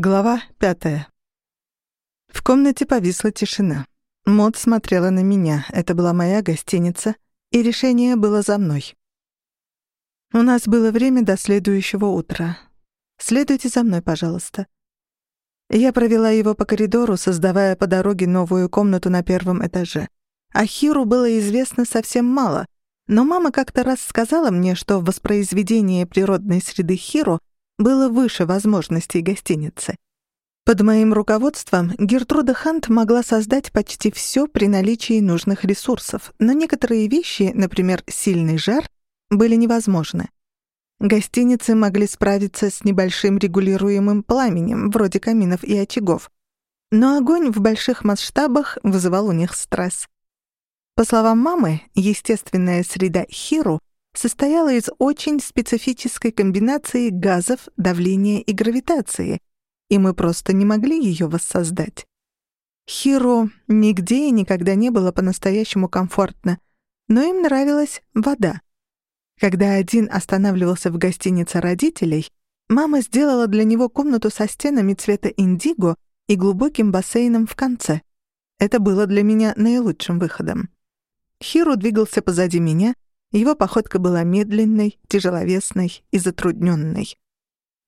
Глава пятая. В комнате повисла тишина. Мод смотрела на меня, это была моя гостиница, и решение было за мной. У нас было время до следующего утра. Следуйте за мной, пожалуйста. Я провела его по коридору, создавая по дороге новую комнату на первом этаже. О Хиру было известно совсем мало, но мама как-то раз сказала мне, что воспроизведение природной среды Хиру было выше возможностей гостиницы. Под моим руководством Гертруда Хант могла создать почти все при наличии нужных ресурсов, но некоторые вещи, например, сильный жар, были невозможны. Гостиницы могли справиться с небольшим регулируемым пламенем, вроде каминов и очагов. Но огонь в больших масштабах вызывал у них стресс. По словам мамы, естественная среда Хиру состояла из очень специфической комбинации газов, давления и гравитации, и мы просто не могли ее воссоздать. Хиро нигде и никогда не было по-настоящему комфортно, но им нравилась вода. Когда один останавливался в гостинице родителей, мама сделала для него комнату со стенами цвета индиго и глубоким бассейном в конце. Это было для меня наилучшим выходом. Хиро двигался позади меня — его походка была медленной, тяжеловесной и затрудненной.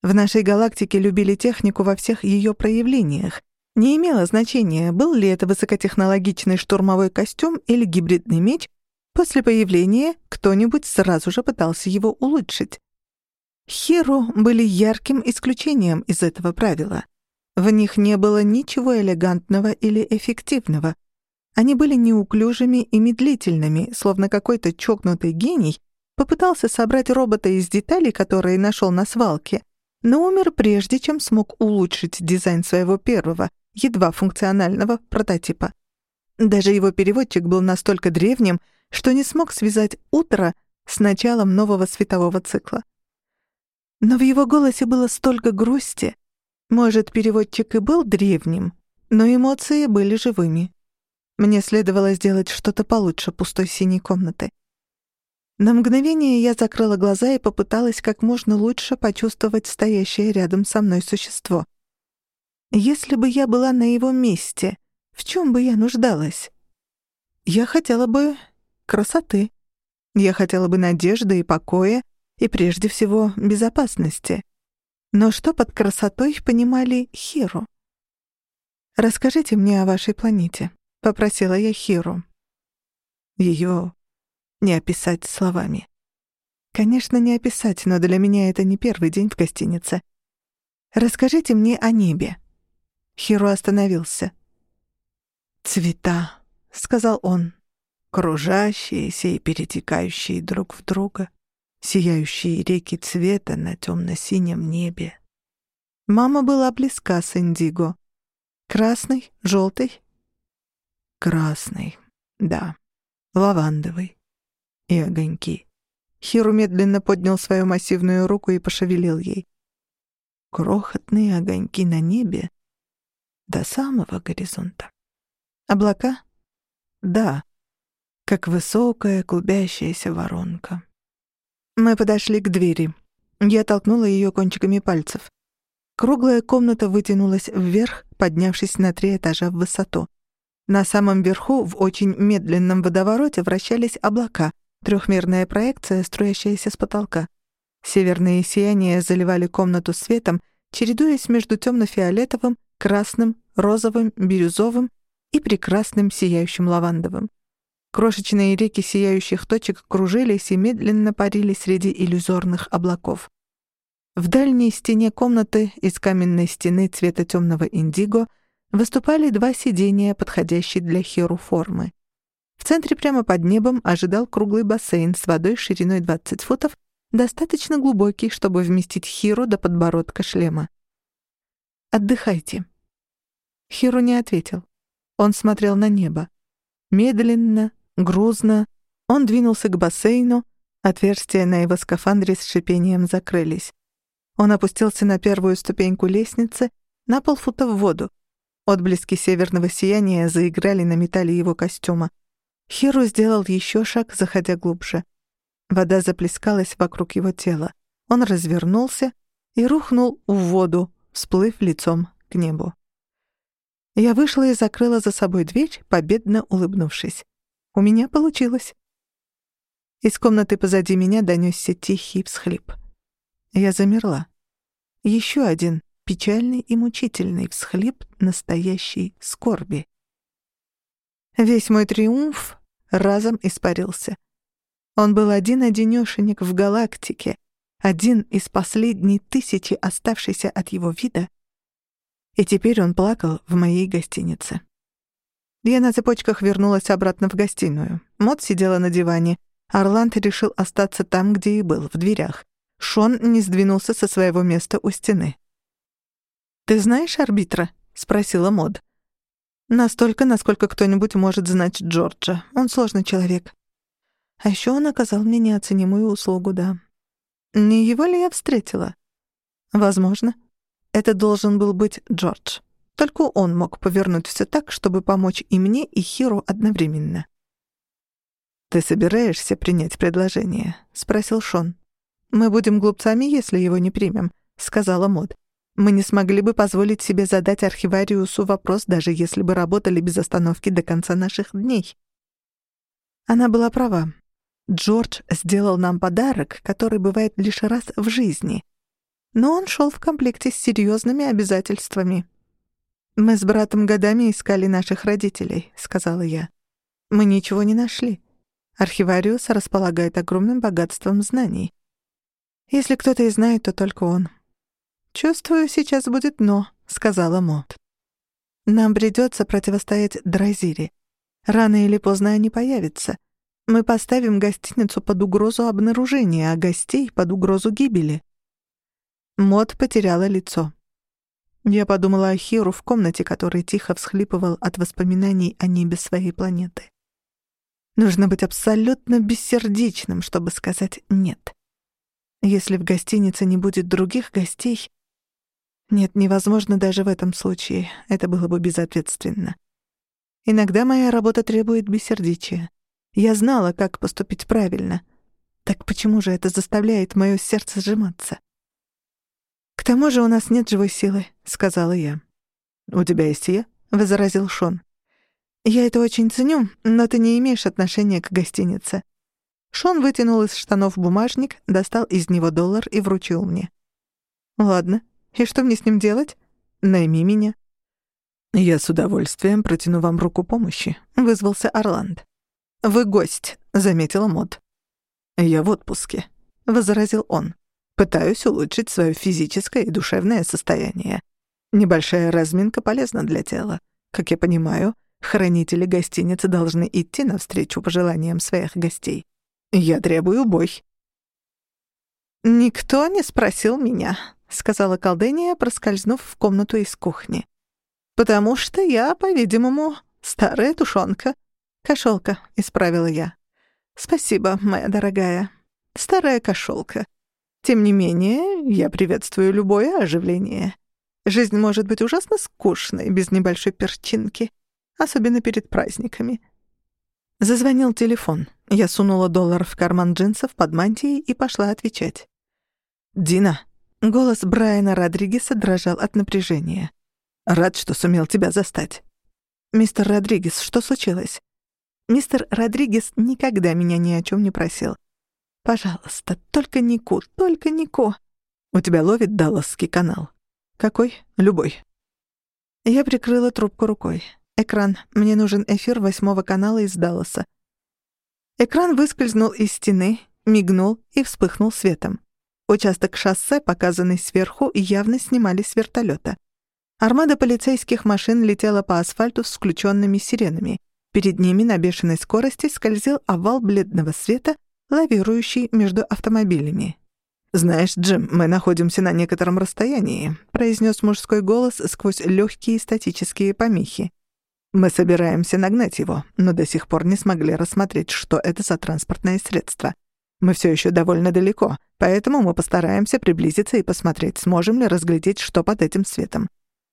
В нашей галактике любили технику во всех ее проявлениях. Не имело значения, был ли это высокотехнологичный штурмовой костюм или гибридный меч, после появления кто-нибудь сразу же пытался его улучшить. Хиру были ярким исключением из этого правила. В них не было ничего элегантного или эффективного — они были неуклюжими и медлительными, словно какой-то чокнутый гений попытался собрать робота из деталей, которые нашел на свалке, но умер прежде, чем смог улучшить дизайн своего первого, едва функционального прототипа. Даже его переводчик был настолько древним, что не смог связать утро с началом нового светового цикла. Но в его голосе было столько грусти. Может, переводчик и был древним, но эмоции были живыми. Мне следовало сделать что-то получше пустой синей комнаты. На мгновение я закрыла глаза и попыталась как можно лучше почувствовать стоящее рядом со мной существо. Если бы я была на его месте, в чем бы я нуждалась? Я хотела бы красоты. Я хотела бы надежды и покоя, и прежде всего безопасности. Но что под красотой понимали Хиру? Расскажите мне о вашей планете. — попросила я Хиру. Ее не описать словами. Конечно, не описать, но для меня это не первый день в гостинице. Расскажите мне о небе. Хиру остановился. «Цвета», — сказал он, — «кружащиеся и перетекающие друг в друга, сияющие реки цвета на темно-синем небе». Мама была близка с Индиго. Красный, желтый, Красный, да, лавандовый и огоньки. Хиру медленно поднял свою массивную руку и пошевелил ей. Крохотные огоньки на небе до самого горизонта. Облака? Да, как высокая клубящаяся воронка. Мы подошли к двери. Я толкнула ее кончиками пальцев. Круглая комната вытянулась вверх, поднявшись на три этажа в высоту. На самом верху в очень медленном водовороте вращались облака, трехмерная проекция, струящаяся с потолка. Северные сияния заливали комнату светом, чередуясь между темно-фиолетовым, красным, розовым, бирюзовым и прекрасным сияющим лавандовым. Крошечные реки сияющих точек кружились и медленно парили среди иллюзорных облаков. В дальней стене комнаты из каменной стены цвета темного индиго — выступали два сидения, подходящие для Херу формы. В центре прямо под небом ожидал круглый бассейн с водой шириной 20 футов, достаточно глубокий, чтобы вместить Хиру до подбородка шлема. «Отдыхайте». Хиру не ответил. Он смотрел на небо. Медленно, грузно он двинулся к бассейну, отверстия на его скафандре с шипением закрылись. Он опустился на первую ступеньку лестницы, на полфута в воду, Отблески северного сияния заиграли на металле его костюма. Хиру сделал еще шаг, заходя глубже. Вода заплескалась вокруг его тела. Он развернулся и рухнул в воду, всплыв лицом к небу. Я вышла и закрыла за собой дверь, победно улыбнувшись. У меня получилось. Из комнаты позади меня донёсся тихий всхлип. Я замерла. Еще один печальный и мучительный всхлип настоящей скорби. Весь мой триумф разом испарился. Он был один-одинёшенек в галактике, один из последней тысячи оставшейся от его вида, и теперь он плакал в моей гостинице. Я на цепочках вернулась обратно в гостиную. Мот сидела на диване, Орланд решил остаться там, где и был, в дверях. Шон не сдвинулся со своего места у стены. «Ты знаешь арбитра?» — спросила Мод. «Настолько, насколько кто-нибудь может знать Джорджа. Он сложный человек. А еще он оказал мне неоценимую услугу, да. Не его ли я встретила? Возможно. Это должен был быть Джордж. Только он мог повернуть все так, чтобы помочь и мне, и Хиру одновременно. «Ты собираешься принять предложение?» — спросил Шон. «Мы будем глупцами, если его не примем», — сказала Мод. «Мы не смогли бы позволить себе задать архивариусу вопрос, даже если бы работали без остановки до конца наших дней». Она была права. Джордж сделал нам подарок, который бывает лишь раз в жизни. Но он шел в комплекте с серьезными обязательствами. «Мы с братом годами искали наших родителей», — сказала я. «Мы ничего не нашли. Архивариус располагает огромным богатством знаний. Если кто-то и знает, то только он. «Чувствую, сейчас будет «но», — сказала Мот. «Нам придется противостоять Дразире. Рано или поздно они появятся. Мы поставим гостиницу под угрозу обнаружения, а гостей — под угрозу гибели». Мот потеряла лицо. Я подумала о Хиру в комнате, который тихо всхлипывал от воспоминаний о небе своей планеты. Нужно быть абсолютно бессердечным, чтобы сказать «нет». Если в гостинице не будет других гостей... Нет, невозможно даже в этом случае. Это было бы безответственно. Иногда моя работа требует бессердечия. Я знала, как поступить правильно. Так почему же это заставляет моё сердце сжиматься? «К тому же у нас нет живой силы», — сказала я. «У тебя есть я?» — возразил Шон. «Я это очень ценю, но ты не имеешь отношения к гостинице». Шон вытянул из штанов бумажник, достал из него доллар и вручил мне. «Ладно. И что мне с ним делать? Найми меня». «Я с удовольствием протяну вам руку помощи», — вызвался Орланд. «Вы гость», — заметила Мод. «Я в отпуске», — возразил он. «Пытаюсь улучшить свое физическое и душевное состояние. Небольшая разминка полезна для тела. Как я понимаю, Хранители гостиницы должны идти навстречу пожеланиям своих гостей. Я требую бой». «Никто не спросил меня», — сказала колдыня, проскользнув в комнату из кухни. «Потому что я, по-видимому, старая тушенка. Кошелка», — исправила я. «Спасибо, моя дорогая. Старая кошелка. Тем не менее, я приветствую любое оживление. Жизнь может быть ужасно скучной без небольшой перчинки особенно перед праздниками. Зазвонил телефон. Я сунула доллар в карман джинсов под мантией и пошла отвечать. «Дина». Голос Брайана Родригеса дрожал от напряжения. «Рад, что сумел тебя застать». «Мистер Родригес, что случилось?» «Мистер Родригес никогда меня ни о чем не просил. Пожалуйста, только Нику, только Нику». «У тебя ловит Далласский канал?» «Какой?» «Любой». Я прикрыла трубку рукой. Экран. Мне нужен эфир восьмого канала из Далласа. Экран выскользнул из стены, мигнул и вспыхнул светом. Участок шоссе, показанный сверху, явно снимали с вертолета. Армада полицейских машин летела по асфальту с включенными сиренами. Перед ними на бешеной скорости скользил овал бледного света, лавирующий между автомобилями. «Знаешь, Джим, мы находимся на некотором расстоянии», — произнес мужской голос сквозь легкие статические помехи. Мы собираемся нагнать его, но до сих пор не смогли рассмотреть, что это за транспортное средство. Мы все еще довольно далеко, поэтому мы постараемся приблизиться и посмотреть, сможем ли разглядеть, что под этим светом.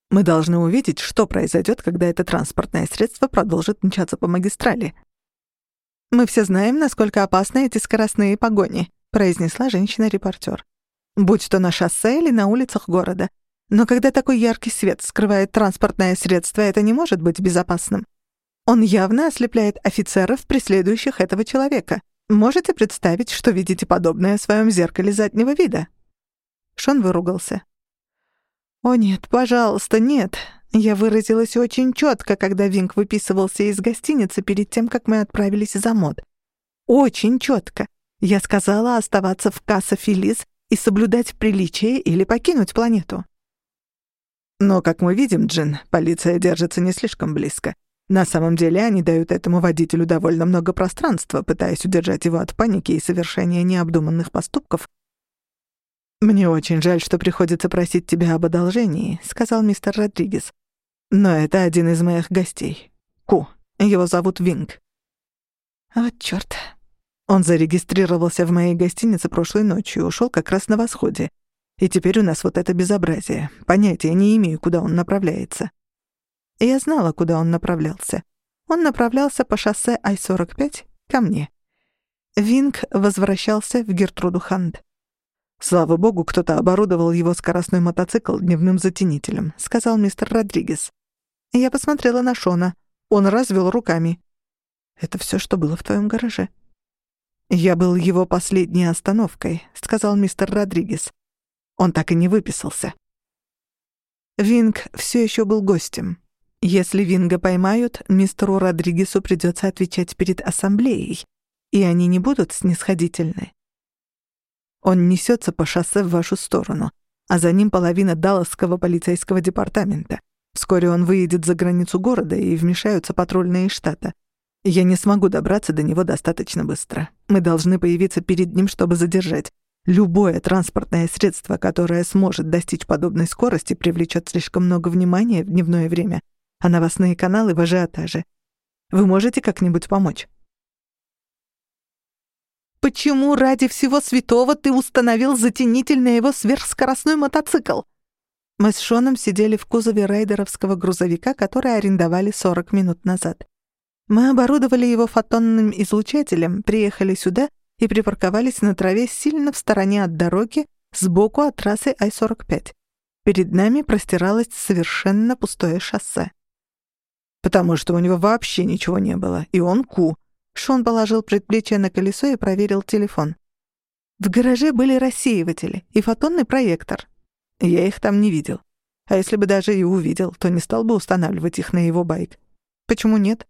Мы должны увидеть, что произойдет, когда это транспортное средство продолжит мчаться по магистрали. «Мы все знаем, насколько опасны эти скоростные погони», произнесла женщина-репортер. «Будь то на шоссе или на улицах города. Но когда такой яркий свет скрывает транспортное средство, это не может быть безопасным. Он явно ослепляет офицеров, преследующих этого человека. Можете представить, что видите подобное в своем зеркале заднего вида?» Шон выругался. «О нет, пожалуйста, нет. Я выразилась очень четко, когда Винг выписывался из гостиницы перед тем, как мы отправились за мод. Очень четко. Я сказала оставаться в Касса Фелис и соблюдать приличие или покинуть планету. Но, как мы видим, Джин, полиция держится не слишком близко. На самом деле они дают этому водителю довольно много пространства, пытаясь удержать его от паники и совершения необдуманных поступков. «Мне очень жаль, что приходится просить тебя об одолжении», — сказал мистер Родригес. «Но это один из моих гостей. Ку. Его зовут Винг». «Вот чёрт». Он зарегистрировался в моей гостинице прошлой ночью, ушёл как раз на восходе. И теперь у нас вот это безобразие. Понятия не имею, куда он направляется. Я знала, куда он направлялся. Он направлялся по шоссе Ай-45 ко мне. Винг возвращался в Гертруду Ханд. «Слава богу, кто-то оборудовал его скоростной мотоцикл дневным затенителем», — сказал мистер Родригес. Я посмотрела на Шона. Он развел руками. «Это все, что было в твоем гараже?» «Я был его последней остановкой», — сказал мистер Родригес. Он так и не выписался. Винг все еще был гостем. Если Винга поймают, мистеру Родригесу придется отвечать перед ассамблеей, и они не будут снисходительны. Он несется по шоссе в вашу сторону, а за ним половина Далласского полицейского департамента. Вскоре он выедет за границу города, и вмешаются патрульные штата. Я не смогу добраться до него достаточно быстро. Мы должны появиться перед ним, чтобы задержать. Любое транспортное средство, которое сможет достичь подобной скорости, привлечет слишком много внимания в дневное время, а новостные каналы в ажиотаже. Вы можете как-нибудь помочь? Почему ради всего святого ты установил затенитель на его сверхскоростной мотоцикл? Мы с Шоном сидели в кузове рейдеровского грузовика, который арендовали 40 минут назад. Мы оборудовали его фотонным излучателем, приехали сюда и припарковались на траве сильно в стороне от дороги, сбоку от трассы Ай-45. Перед нами простиралось совершенно пустое шоссе. Потому что у него вообще ничего не было, и он ку. Шон положил предплечье на колесо и проверил телефон. В гараже были рассеиватели и фотонный проектор. Я их там не видел. А если бы даже и увидел, то не стал бы устанавливать их на его байк. Почему нет?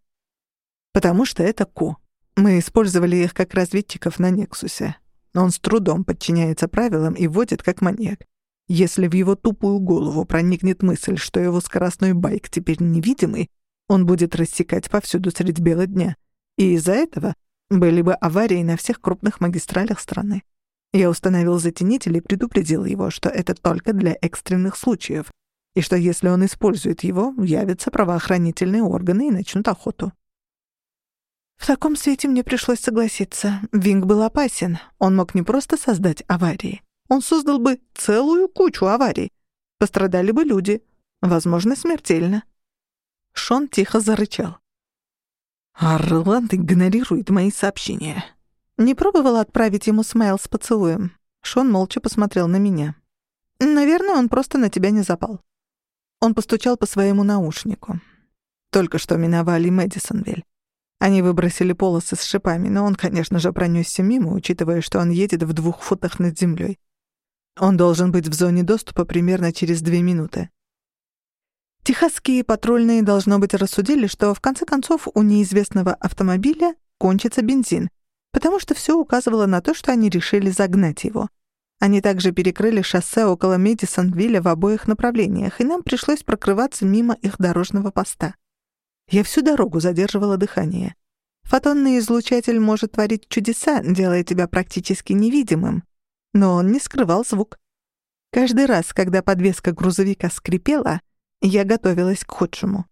Потому что это ку. Мы использовали их как разведчиков на Нексусе. Он с трудом подчиняется правилам и водит как маньяк. Если в его тупую голову проникнет мысль, что его скоростной байк теперь невидимый, он будет рассекать повсюду средь бела дня. И из-за этого были бы аварии на всех крупных магистралях страны. Я установил затенитель и предупредил его, что это только для экстренных случаев, и что если он использует его, явятся правоохранительные органы и начнут охоту. В таком свете мне пришлось согласиться. Винг был опасен. Он мог не просто создать аварии. Он создал бы целую кучу аварий. Пострадали бы люди. Возможно, смертельно. Шон тихо зарычал. Орланд игнорирует мои сообщения. Не пробовала отправить ему смайл с поцелуем. Шон молча посмотрел на меня. Наверное, он просто на тебя не запал. Он постучал по своему наушнику. Только что миновали Мэдисонвиль. Они выбросили полосы с шипами, но он, конечно же, пронёсся мимо, учитывая, что он едет в двух футах над землёй. Он должен быть в зоне доступа примерно через две минуты. Техасские патрульные, должно быть, рассудили, что в конце концов у неизвестного автомобиля кончится бензин, потому что всё указывало на то, что они решили загнать его. Они также перекрыли шоссе около Мэдисонвилля в обоих направлениях, и нам пришлось прокрываться мимо их дорожного поста. Я всю дорогу задерживала дыхание. Фотонный излучатель может творить чудеса, делая тебя практически невидимым. Но он не скрывал звук. Каждый раз, когда подвеска грузовика скрипела, я готовилась к худшему.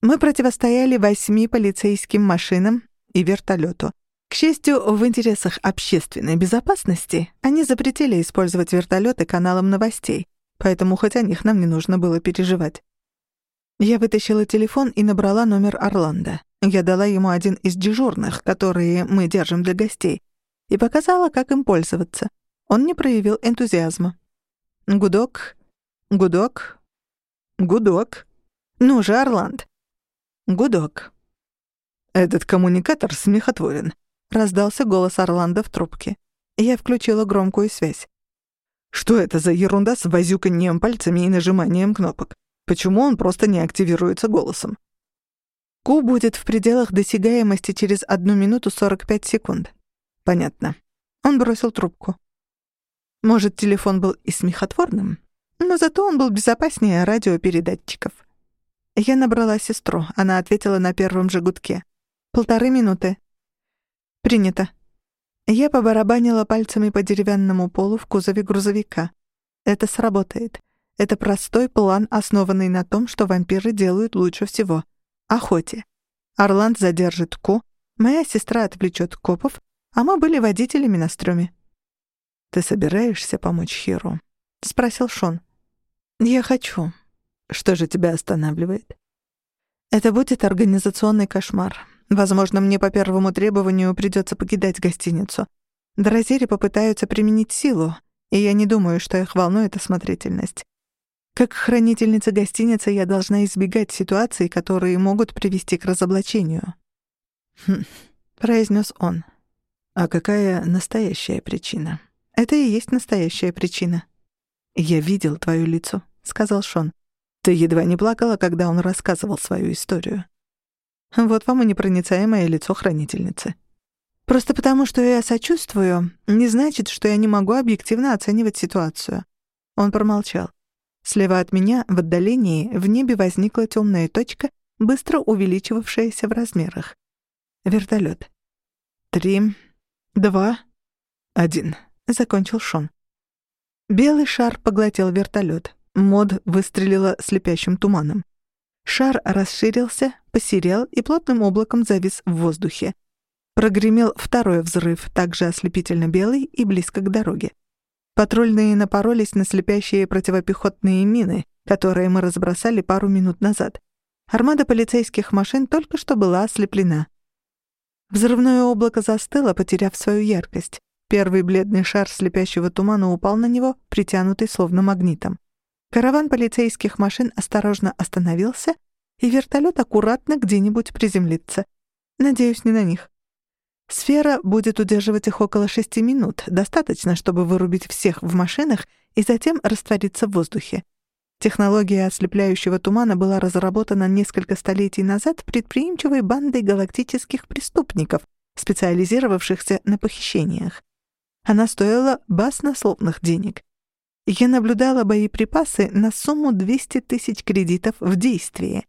Мы противостояли восьми полицейским машинам и вертолету. К счастью, в интересах общественной безопасности они запретили использовать вертолеты каналом новостей, поэтому хоть о них нам не нужно было переживать. Я вытащила телефон и набрала номер Орландо. Я дала ему один из дежурных, которые мы держим для гостей, и показала, как им пользоваться. Он не проявил энтузиазма. Гудок. Гудок. Гудок. Ну же, Орланд. Гудок. «Этот коммуникатор смехотворен», — раздался голос Орландо в трубке. Я включила громкую связь. «Что это за ерунда с возюканьем пальцами и нажиманием кнопок? Почему он просто не активируется голосом?» Ку будет в пределах досягаемости через одну минуту сорок пять секунд. Понятно. Он бросил трубку. Может, телефон был и смехотворным, но зато он был безопаснее радиопередатчиков. Я набрала сестру, она ответила на первом же гудке. Полторы минуты. Принято. Я побарабанила пальцами по деревянному полу в кузове грузовика. Это сработает. Это простой план, основанный на том, что вампиры делают лучше всего. Охоте. Орланд задержит Ку, моя сестра отвлечет копов, а мы были водителями на стрёме. «Ты собираешься помочь Хиру?» — спросил Шон. «Я хочу. Что же тебя останавливает?» «Это будет организационный кошмар. Возможно, мне по первому требованию придется покидать гостиницу. Дразири попытаются применить силу, и я не думаю, что их волнует осмотрительность. Как хранительница гостиницы я должна избегать ситуаций, которые могут привести к разоблачению. «Хм», — произнес он. «А какая настоящая причина?» «Это и есть настоящая причина». «Я видел твое лицо», — сказал Шон. «Ты едва не плакала, когда он рассказывал свою историю». Вот вам и непроницаемое лицо хранительницы. Просто потому, что я сочувствую, не значит, что я не могу объективно оценивать ситуацию. Он промолчал. Слева от меня, в отдалении, в небе возникла темная точка, быстро увеличивавшаяся в размерах. Вертолет. «Три, два, один», — закончил Шон. Белый шар поглотил вертолет. Мод выстрелила слепящим туманом. Шар расширился, посерел и плотным облаком завис в воздухе. Прогремел второй взрыв, также ослепительно белый и близко к дороге. Патрульные напоролись на слепящие противопехотные мины, которые мы разбросали пару минут назад. Армада полицейских машин только что была ослеплена. Взрывное облако застыло, потеряв свою яркость. Первый бледный шар слепящего тумана упал на него, притянутый словно магнитом. Караван полицейских машин осторожно остановился, и вертолет аккуратно где-нибудь приземлится. Надеюсь, не на них. Сфера будет удерживать их около шести минут, достаточно, чтобы вырубить всех в машинах и затем раствориться в воздухе. Технология ослепляющего тумана была разработана несколько столетий назад предприимчивой бандой галактических преступников, специализировавшихся на похищениях. Она стоила баснословных денег. Я наблюдала боеприпасы на сумму 200 тысяч кредитов в действии.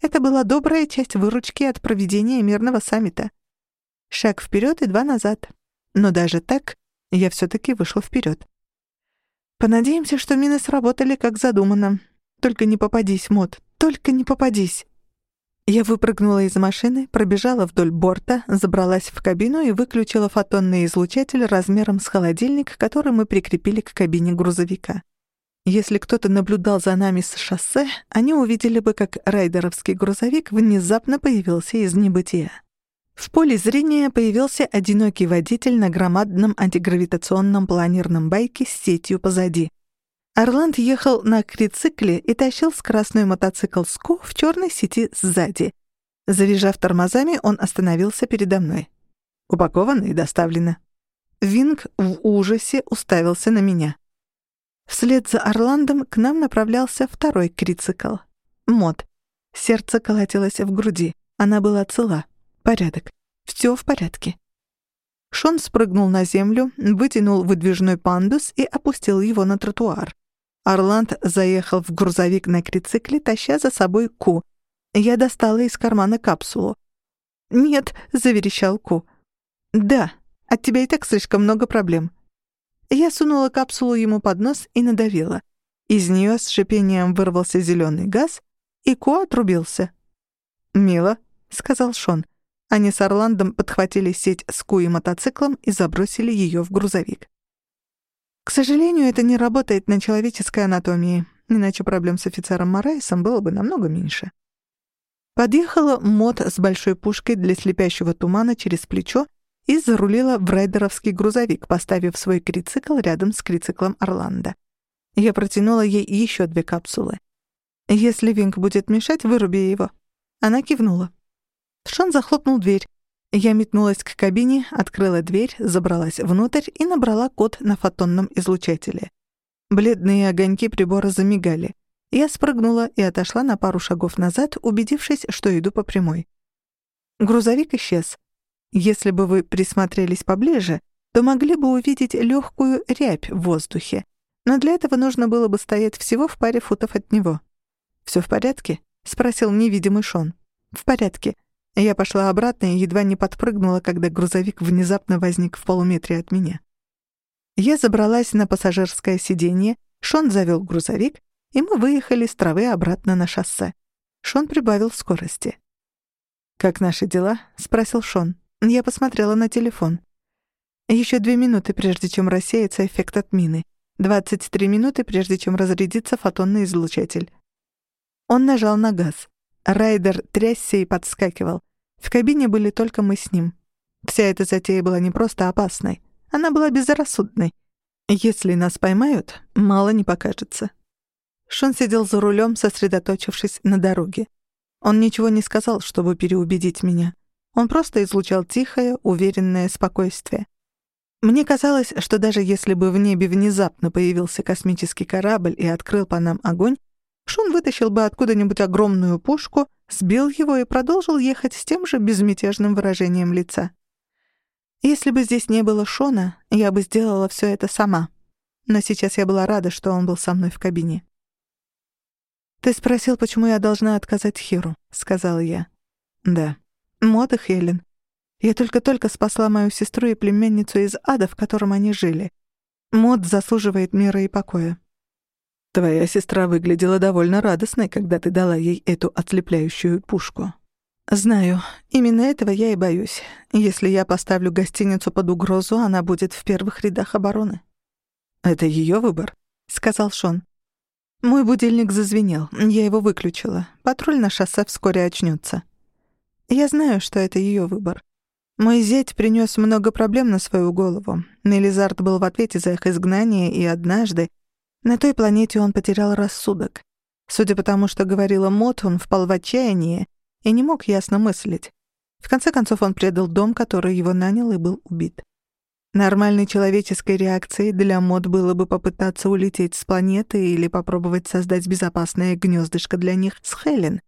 Это была добрая часть выручки от проведения мирного саммита. Шаг вперед и два назад. Но даже так я все-таки вышла вперед. Понадеемся, что мины сработали как задумано. Только не попадись, Мод, только не попадись. Я выпрыгнула из машины, пробежала вдоль борта, забралась в кабину и выключила фотонный излучатель размером с холодильник, который мы прикрепили к кабине грузовика. Если кто-то наблюдал за нами с шоссе, они увидели бы, как райдеровский грузовик внезапно появился из небытия. В поле зрения появился одинокий водитель на громадном антигравитационном планерном байке с сетью позади. Орланд ехал на крицикле и тащил скоростной мотоцикл Ску в черной сети сзади. Завизжав тормозами, он остановился передо мной. Упаковано и доставлено. Винг в ужасе уставился на меня. Вслед за Орландом к нам направлялся второй крицикл. Мод. Сердце колотилось в груди. Она была цела. Порядок. Все в порядке. Шон спрыгнул на землю, вытянул выдвижной пандус и опустил его на тротуар. Орланд заехал в грузовик на крицикле, таща за собой Ку. Я достала из кармана капсулу. «Нет», — заверещал Ку. «Да, от тебя и так слишком много проблем». Я сунула капсулу ему под нос и надавила. Из нее с шипением вырвался зеленый газ, и Ку отрубился. «Мило», — сказал Шон. Они с Орландом подхватили сеть с Ку и мотоциклом и забросили ее в грузовик. К сожалению, это не работает на человеческой анатомии, иначе проблем с офицером Морайсом было бы намного меньше. Подъехала Мот с большой пушкой для слепящего тумана через плечо и зарулила в райдеровский грузовик, поставив свой крицикл рядом с крициклом Орландо. Я протянула ей еще две капсулы. «Если Винг будет мешать, выруби его». Она кивнула. Шон захлопнул дверь. Я метнулась к кабине, открыла дверь, забралась внутрь и набрала код на фотонном излучателе. Бледные огоньки прибора замигали. Я спрыгнула и отошла на пару шагов назад, убедившись, что иду по прямой. Грузовик исчез. Если бы вы присмотрелись поближе, то могли бы увидеть легкую рябь в воздухе. Но для этого нужно было бы стоять всего в паре футов от него. Все в порядке?» — спросил невидимый Шон. «В порядке». Я пошла обратно и едва не подпрыгнула, когда грузовик внезапно возник в полуметре от меня. Я забралась на пассажирское сиденье, Шон завел грузовик, и мы выехали с травы обратно на шоссе. Шон прибавил скорости. «Как наши дела?» — спросил Шон. Я посмотрела на телефон. Еще две минуты, прежде чем рассеется эффект от мины. Двадцать три минуты, прежде чем разрядится фотонный излучатель. Он нажал на газ. Райдер трясся и подскакивал. В кабине были только мы с ним. Вся эта затея была не просто опасной. Она была безрассудной. Если нас поймают, мало не покажется. Шон сидел за рулем, сосредоточившись на дороге. Он ничего не сказал, чтобы переубедить меня. Он просто излучал тихое, уверенное спокойствие. Мне казалось, что даже если бы в небе внезапно появился космический корабль и открыл по нам огонь, Шон вытащил бы откуда-нибудь огромную пушку, сбил его и продолжил ехать с тем же безмятежным выражением лица. Если бы здесь не было Шона, я бы сделала все это сама. Но сейчас я была рада, что он был со мной в кабине. «Ты спросил, почему я должна отказать Хиру», — сказала я. «Да». «Мод и Хелен. Я только-только спасла мою сестру и племянницу из ада, в котором они жили. Мод заслуживает мира и покоя. Твоя сестра выглядела довольно радостной, когда ты дала ей эту ослепляющую пушку. Знаю, именно этого я и боюсь. Если я поставлю гостиницу под угрозу, она будет в первых рядах обороны. Это ее выбор, сказал Шон. Мой будильник зазвенел, я его выключила. Патруль на шоссе вскоре очнется. Я знаю, что это ее выбор. Мой зять принес много проблем на свою голову. Мелизард был в ответе за их изгнание, и однажды на той планете он потерял рассудок. Судя по тому, что говорила Мот, он впал в отчаяние и не мог ясно мыслить. В конце концов, он предал дом, который его нанял, и был убит. Нормальной человеческой реакцией для Мод было бы попытаться улететь с планеты или попробовать создать безопасное гнездышко для них с Хелен.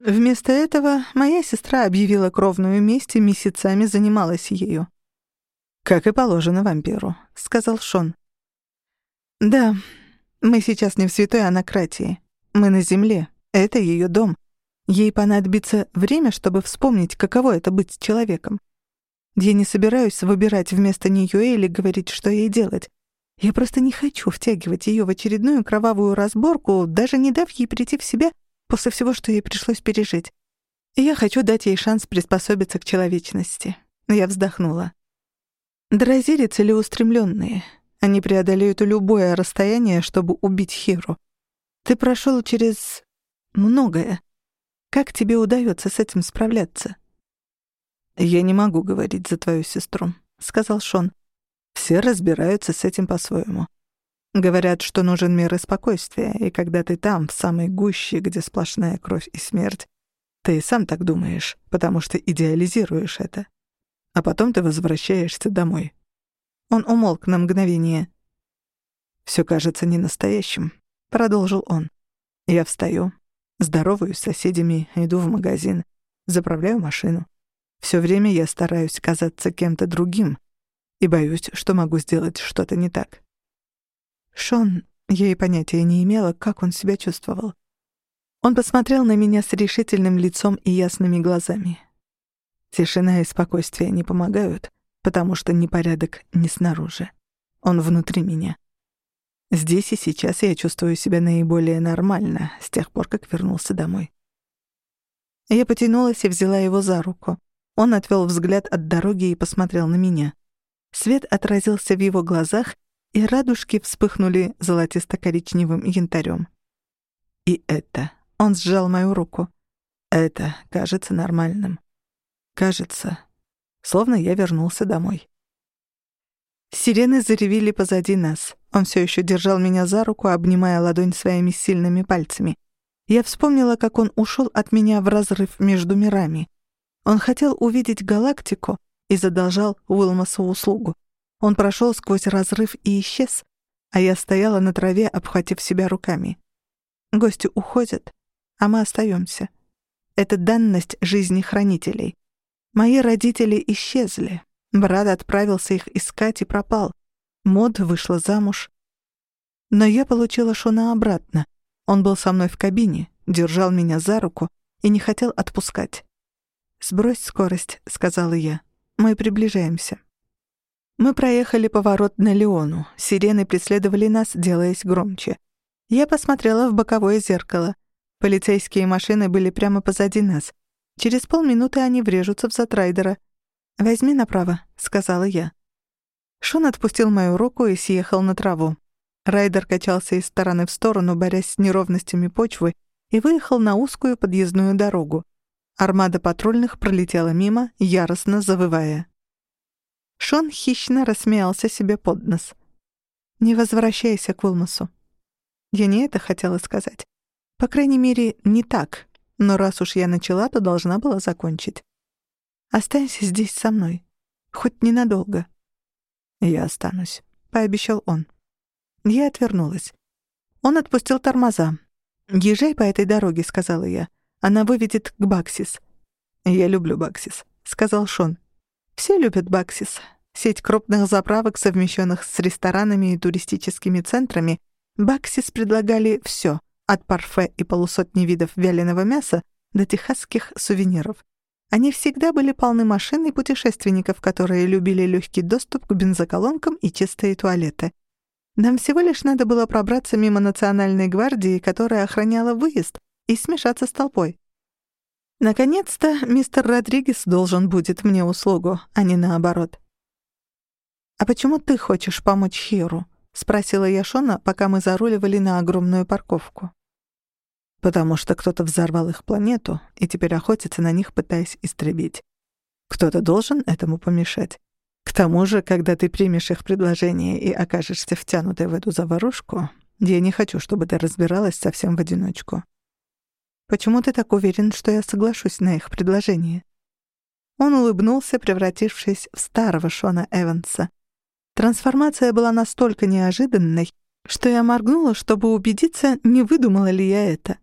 Вместо этого моя сестра объявила кровную месть и месяцами занималась ею. «Как и положено вампиру», — сказал Шон. Да, мы сейчас не в святой анакратии. Мы на земле. Это ее дом. Ей понадобится время, чтобы вспомнить, каково это быть человеком. Я не собираюсь выбирать вместо нее или говорить, что ей делать. Я просто не хочу втягивать ее в очередную кровавую разборку, даже не дав ей прийти в себя после всего, что ей пришлось пережить. Я хочу дать ей шанс приспособиться к человечности. Я вздохнула. Дразили целеустремленные. Они преодолеют любое расстояние, чтобы убить Хиру. Ты прошел через многое. Как тебе удается с этим справляться? Я не могу говорить за твою сестру, сказал Шон. Все разбираются с этим по-своему. Говорят, что нужен мир и спокойствие, и когда ты там, в самой гуще, где сплошная кровь и смерть, ты сам так думаешь, потому что идеализируешь это. А потом ты возвращаешься домой, он умолк на мгновение. «Всё кажется ненастоящим», — продолжил он. «Я встаю, здороваюсь с соседями, иду в магазин, заправляю машину. Всё время я стараюсь казаться кем-то другим и боюсь, что могу сделать что-то не так». Шон, я и понятия не имела, как он себя чувствовал. Он посмотрел на меня с решительным лицом и ясными глазами. Тишина и спокойствие не помогают потому что непорядок не снаружи. Он внутри меня. Здесь и сейчас я чувствую себя наиболее нормально с тех пор, как вернулся домой. Я потянулась и взяла его за руку. Он отвел взгляд от дороги и посмотрел на меня. Свет отразился в его глазах, и радужки вспыхнули золотисто-коричневым янтарем. И это... Он сжал мою руку. Это кажется нормальным. Кажется, словно я вернулся домой. Сирены заревели позади нас. Он все еще держал меня за руку, обнимая ладонь своими сильными пальцами. Я вспомнила, как он ушел от меня в разрыв между мирами. Он хотел увидеть галактику и задолжал Уилмасу услугу. Он прошел сквозь разрыв и исчез, а я стояла на траве, обхватив себя руками. Гости уходят, а мы остаемся. Это данность жизни хранителей. Мои родители исчезли. Брат отправился их искать и пропал. Мод вышла замуж. Но я получила Шона обратно. Он был со мной в кабине, держал меня за руку и не хотел отпускать. «Сбрось скорость», — сказала я. «Мы приближаемся». Мы проехали поворот на Леону. Сирены преследовали нас, делаясь громче. Я посмотрела в боковое зеркало. Полицейские машины были прямо позади нас. Через полминуты они врежутся в затрайдера. «Возьми направо», — сказала я. Шон отпустил мою руку и съехал на траву. Райдер качался из стороны в сторону, борясь с неровностями почвы, и выехал на узкую подъездную дорогу. Армада патрульных пролетела мимо, яростно завывая. Шон хищно рассмеялся себе под нос. «Не возвращайся к Уилмасу. Я не это хотела сказать. По крайней мере, не так. Но раз уж я начала, то должна была закончить. Останься здесь со мной. Хоть ненадолго. Я останусь, пообещал он. Я отвернулась. Он отпустил тормоза. «Езжай по этой дороге», — сказала я. «Она выведет к Баксис». «Я люблю Баксис», — сказал Шон. «Все любят Баксис. Сеть крупных заправок, совмещенных с ресторанами и туристическими центрами, Баксис предлагали все, от парфе и полусотни видов вяленого мяса до техасских сувениров. Они всегда были полны машин и путешественников, которые любили легкий доступ к бензоколонкам и чистые туалеты. Нам всего лишь надо было пробраться мимо Национальной гвардии, которая охраняла выезд, и смешаться с толпой. Наконец-то мистер Родригес должен будет мне услугу, а не наоборот. «А почему ты хочешь помочь Хиру?» — спросила я Шона, пока мы заруливали на огромную парковку. «Потому что кто-то взорвал их планету и теперь охотится на них, пытаясь истребить. Кто-то должен этому помешать. К тому же, когда ты примешь их предложение и окажешься втянутой в эту заварушку, я не хочу, чтобы ты разбиралась совсем в одиночку. Почему ты так уверен, что я соглашусь на их предложение?» Он улыбнулся, превратившись в старого Шона Эванса — Трансформация была настолько неожиданной, что я моргнула, чтобы убедиться, не выдумала ли я это.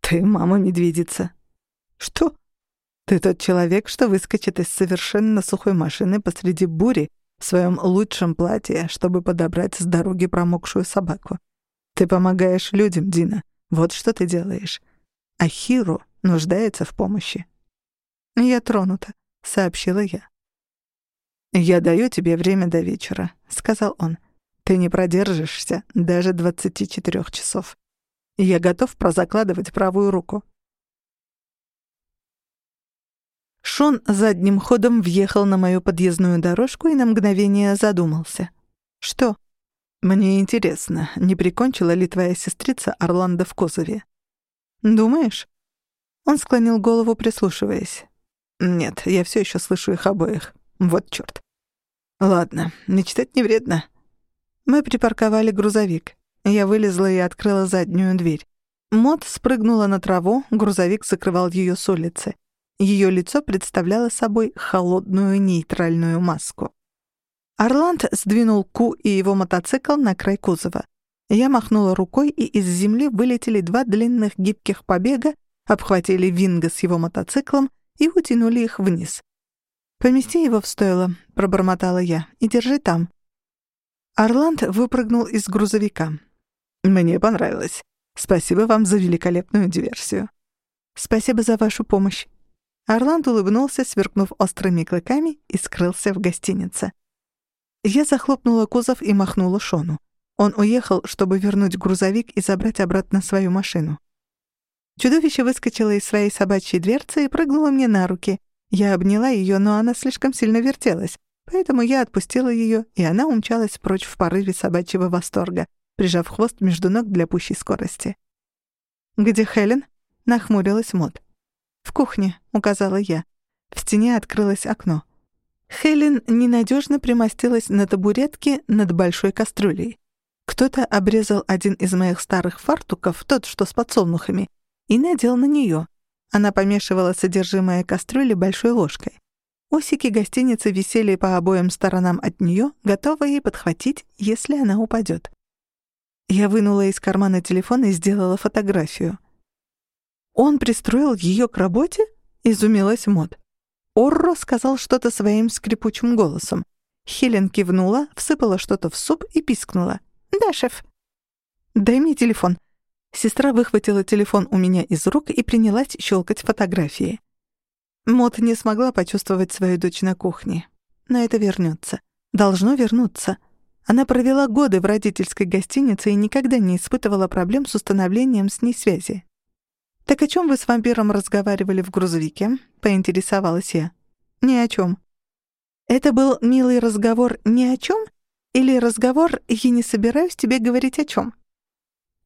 «Ты мама-медведица». «Что?» «Ты тот человек, что выскочит из совершенно сухой машины посреди бури в своем лучшем платье, чтобы подобрать с дороги промокшую собаку. Ты помогаешь людям, Дина. Вот что ты делаешь. А Хиру нуждается в помощи». «Я тронута», — сообщила я. «Я даю тебе время до вечера», — сказал он. «Ты не продержишься даже 24 часов. Я готов прозакладывать правую руку». Шон задним ходом въехал на мою подъездную дорожку и на мгновение задумался. «Что?» «Мне интересно, не прикончила ли твоя сестрица Орландо в кузове?» «Думаешь?» Он склонил голову, прислушиваясь. «Нет, я все еще слышу их обоих. Вот чёрт. Ладно, мечтать не вредно. Мы припарковали грузовик. Я вылезла и открыла заднюю дверь. Мод спрыгнула на траву, грузовик закрывал её с улицы. Её лицо представляло собой холодную нейтральную маску. Орланд сдвинул Ку и его мотоцикл на край кузова. Я махнула рукой, и из земли вылетели два длинных гибких побега, обхватили Винга с его мотоциклом и утянули их вниз. «Помести его в стойло», — пробормотала я, — «и держи там». Орланд выпрыгнул из грузовика. «Мне понравилось. Спасибо вам за великолепную диверсию». «Спасибо за вашу помощь». Орланд улыбнулся, сверкнув острыми клыками, и скрылся в гостинице. Я захлопнула кузов и махнула Шону. Он уехал, чтобы вернуть грузовик и забрать обратно свою машину. Чудовище выскочило из своей собачьей дверцы и прыгнуло мне на руки. Я обняла ее, но она слишком сильно вертелась, поэтому я отпустила ее, и она умчалась прочь в порыве собачьего восторга, прижав хвост между ног для пущей скорости. «Где Хелен?» — нахмурилась Мот. «В кухне», — указала я. В стене открылось окно. Хелен ненадежно примостилась на табуретке над большой кастрюлей. Кто-то обрезал один из моих старых фартуков, тот, что с подсолнухами, и надел на нее. Она помешивала содержимое кастрюли большой ложкой. Усики гостиницы висели по обоим сторонам от нее, готовые подхватить, если она упадет. Я вынула из кармана телефон и сделала фотографию. «Он пристроил ее к работе?» — изумилась Мод. Орро сказал что-то своим скрипучим голосом. Хелен кивнула, всыпала что-то в суп и пискнула. «Да, шеф». «Дай мне телефон». Сестра выхватила телефон у меня из рук и принялась щелкать фотографии. Мот не смогла почувствовать свою дочь на кухне. Но это вернется. Должно вернуться. Она провела годы в родительской гостинице и никогда не испытывала проблем с установлением с ней связи. «Так о чем вы с вампиром разговаривали в грузовике?» — поинтересовалась я. «Ни о чем». «Это был милый разговор ни о чем или разговор «я не собираюсь тебе говорить о чем»?»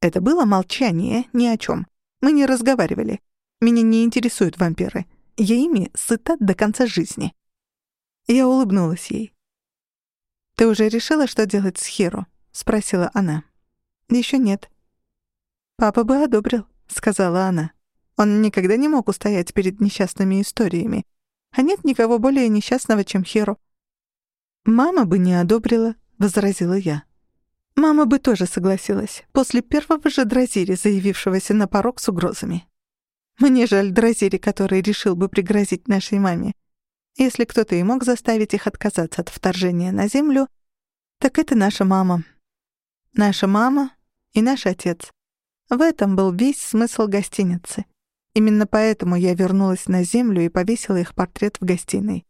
Это было молчание ни о чем. Мы не разговаривали. Меня не интересуют вампиры. Я ими сыта до конца жизни. Я улыбнулась ей. «Ты уже решила, что делать с Хиро?» — спросила она. Еще нет». «Папа бы одобрил», — сказала она. Он никогда не мог устоять перед несчастными историями. А нет никого более несчастного, чем Хиро. «Мама бы не одобрила», — возразила я. Мама бы тоже согласилась, после первого же Дразири, заявившегося на порог с угрозами. Мне жаль Дразири, который решил бы пригрозить нашей маме. Если кто-то и мог заставить их отказаться от вторжения на Землю, так это наша мама. Наша мама и наш отец. В этом был весь смысл гостиницы. Именно поэтому я вернулась на Землю и повесила их портрет в гостиной.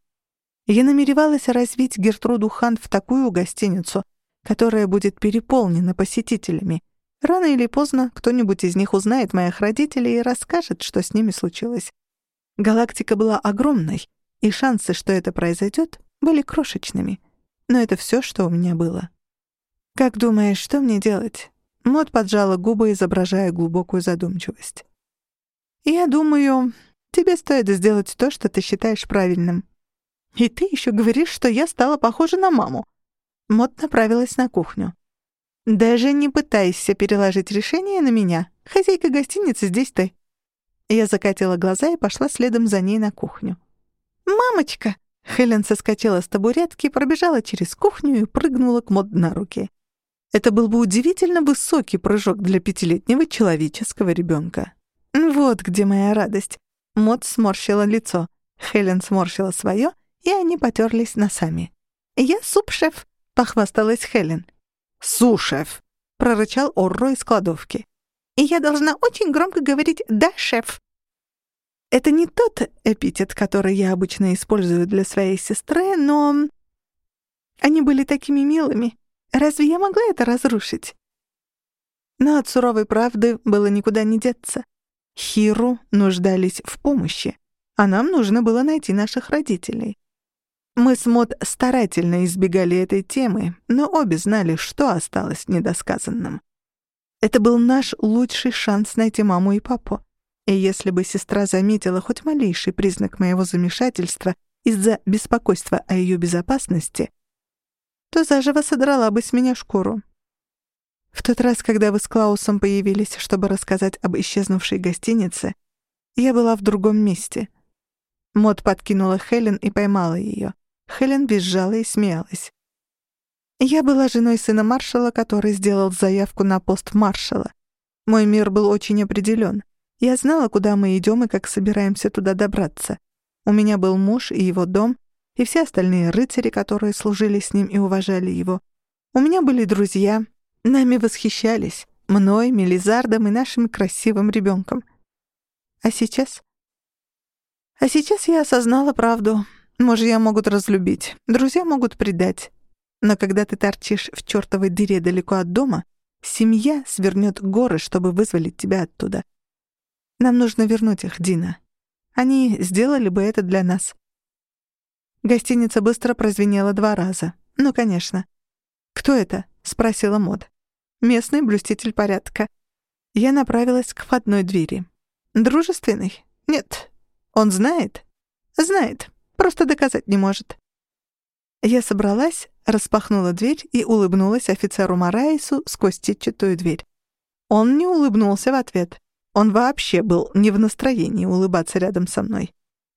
Я намеревалась развить Гертруду Хан в такую гостиницу, которая будет переполнена посетителями. Рано или поздно кто-нибудь из них узнает моих родителей и расскажет, что с ними случилось. Галактика была огромной, и шансы, что это произойдет, были крошечными. Но это все, что у меня было. «Как думаешь, что мне делать?» Мод поджала губы, изображая глубокую задумчивость. «Я думаю, тебе стоит сделать то, что ты считаешь правильным. И ты еще говоришь, что я стала похожа на маму». Мод направилась на кухню. «Даже не пытайся переложить решение на меня. Хозяйка гостиницы здесь ты». Я закатила глаза и пошла следом за ней на кухню. «Мамочка!» Хелен соскочила с табуретки, пробежала через кухню и прыгнула к Мод на руки. Это был бы удивительно высокий прыжок для пятилетнего человеческого ребенка. Вот где моя радость. Мод сморщила лицо. Хелен сморщила свое, и они потерлись носами. «Я суп-шеф», — похвасталась Хелен. «Су-шеф», — прорычал Орро из кладовки. «И я должна очень громко говорить «да, шеф». Это не тот эпитет, который я обычно использую для своей сестры, но... Они были такими милыми. Разве я могла это разрушить? Но от суровой правды было никуда не деться. Хиру нуждались в помощи, а нам нужно было найти наших родителей. Мы с Мод старательно избегали этой темы, но обе знали, что осталось недосказанным. Это был наш лучший шанс найти маму и папу. И если бы сестра заметила хоть малейший признак моего замешательства из-за беспокойства о ее безопасности, то заживо содрала бы с меня шкуру. В тот раз, когда вы с Клаусом появились, чтобы рассказать об исчезнувшей гостинице, я была в другом месте. Мод подкинула Хелен и поймала ее. Хелен визжала и смеялась. Я была женой сына маршала, который сделал заявку на пост маршала. Мой мир был очень определен. Я знала, куда мы идем и как собираемся туда добраться. У меня был муж и его дом, и все остальные рыцари, которые служили с ним и уважали его. У меня были друзья, нами восхищались, мной, Мелизардом и нашим красивым ребенком. А сейчас? А сейчас я осознала правду. Мужья могут разлюбить, друзья могут предать. Но когда ты торчишь в чёртовой дыре далеко от дома, семья свернёт горы, чтобы вызволить тебя оттуда. Нам нужно вернуть их, Дина. Они сделали бы это для нас. Гостиница быстро прозвенела два раза. Ну, конечно. «Кто это?» — спросила Мод. «Местный блюститель порядка». Я направилась к входной двери. «Дружественный? Нет. Он знает?» «Знает. Просто доказать не может». Я собралась, распахнула дверь и улыбнулась офицеру Мараису сквозь сетчатую дверь. Он не улыбнулся в ответ. Он вообще был не в настроении улыбаться рядом со мной.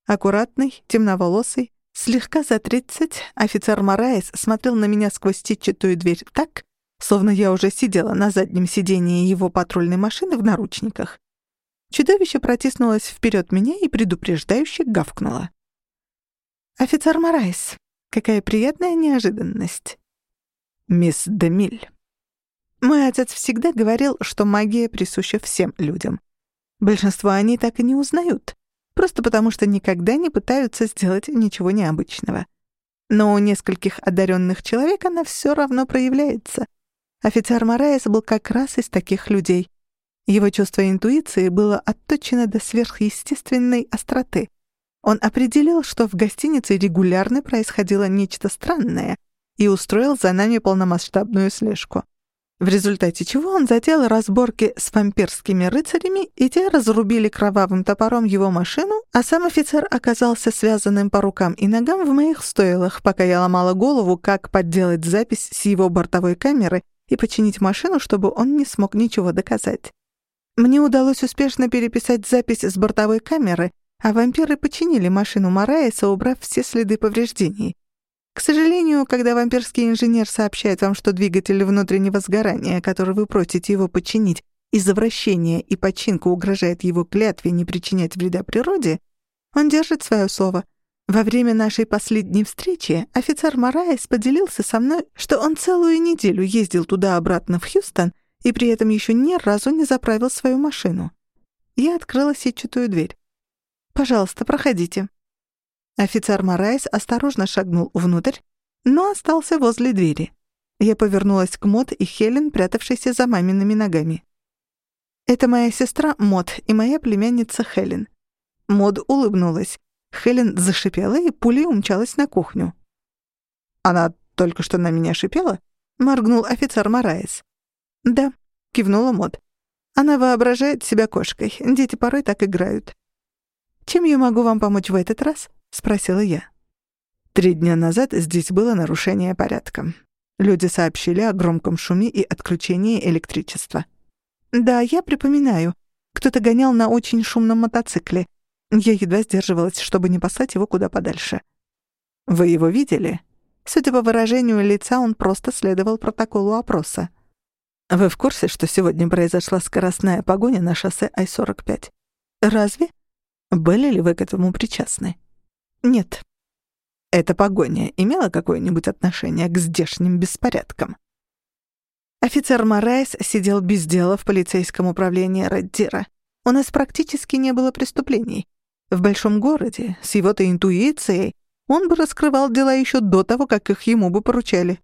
Аккуратный, темноволосый, слегка за тридцать, офицер Мараис смотрел на меня сквозь сетчатую дверь так, словно я уже сидела на заднем сидении его патрульной машины в наручниках. Чудовище протиснулось вперед меня и предупреждающе гавкнуло. «Офицер Морайс, какая приятная неожиданность!» «Мисс Демиль». Мой отец всегда говорил, что магия присуща всем людям. Большинство они так и не узнают, просто потому что никогда не пытаются сделать ничего необычного. Но у нескольких одаренных человек она все равно проявляется. Офицер Морайс был как раз из таких людей. Его чувство интуиции было отточено до сверхъестественной остроты. Он определил, что в гостинице регулярно происходило нечто странное и устроил за нами полномасштабную слежку. В результате чего он затеял разборки с вампирскими рыцарями, и те разрубили кровавым топором его машину, а сам офицер оказался связанным по рукам и ногам в моих стойлах, пока я ломала голову, как подделать запись с его бортовой камеры и починить машину, чтобы он не смог ничего доказать. Мне удалось успешно переписать запись с бортовой камеры, а вампиры починили машину Мараиса, убрав все следы повреждений. К сожалению, когда вампирский инженер сообщает вам, что двигатель внутреннего сгорания, который вы просите его починить, из-за вращения и починка угрожает его клятве не причинять вреда природе, он держит свое слово. Во время нашей последней встречи офицер Мараис поделился со мной, что он целую неделю ездил туда-обратно в Хьюстон — и при этом еще ни разу не заправил свою машину. Я открыла сетчатую дверь. «Пожалуйста, проходите». Офицер Морайс осторожно шагнул внутрь, но остался возле двери. Я повернулась к Мод и Хелен, прятавшейся за мамиными ногами. «Это моя сестра Мод и моя племянница Хелен». Мод улыбнулась. Хелен зашипела и пулей умчалась на кухню. «Она только что на меня шипела?» — моргнул офицер Морайс. «Да», — кивнула Мод. «Она воображает себя кошкой. Дети порой так играют». «Чем я могу вам помочь в этот раз?» — спросила я. Три дня назад здесь было нарушение порядка. Люди сообщили о громком шуме и отключении электричества. «Да, я припоминаю. Кто-то гонял на очень шумном мотоцикле. Я едва сдерживалась, чтобы не послать его куда подальше». «Вы его видели?» Судя по выражению лица, он просто следовал протоколу опроса. Вы в курсе, что сегодня произошла скоростная погоня на шоссе I-45? Разве? Были ли вы к этому причастны? Нет. Эта погоня имела какое-нибудь отношение к здешним беспорядкам? Офицер Морайс сидел без дела в полицейском управлении Ред-Дира. У нас практически не было преступлений. В большом городе, с его-то интуицией, он бы раскрывал дела еще до того, как их ему бы поручали.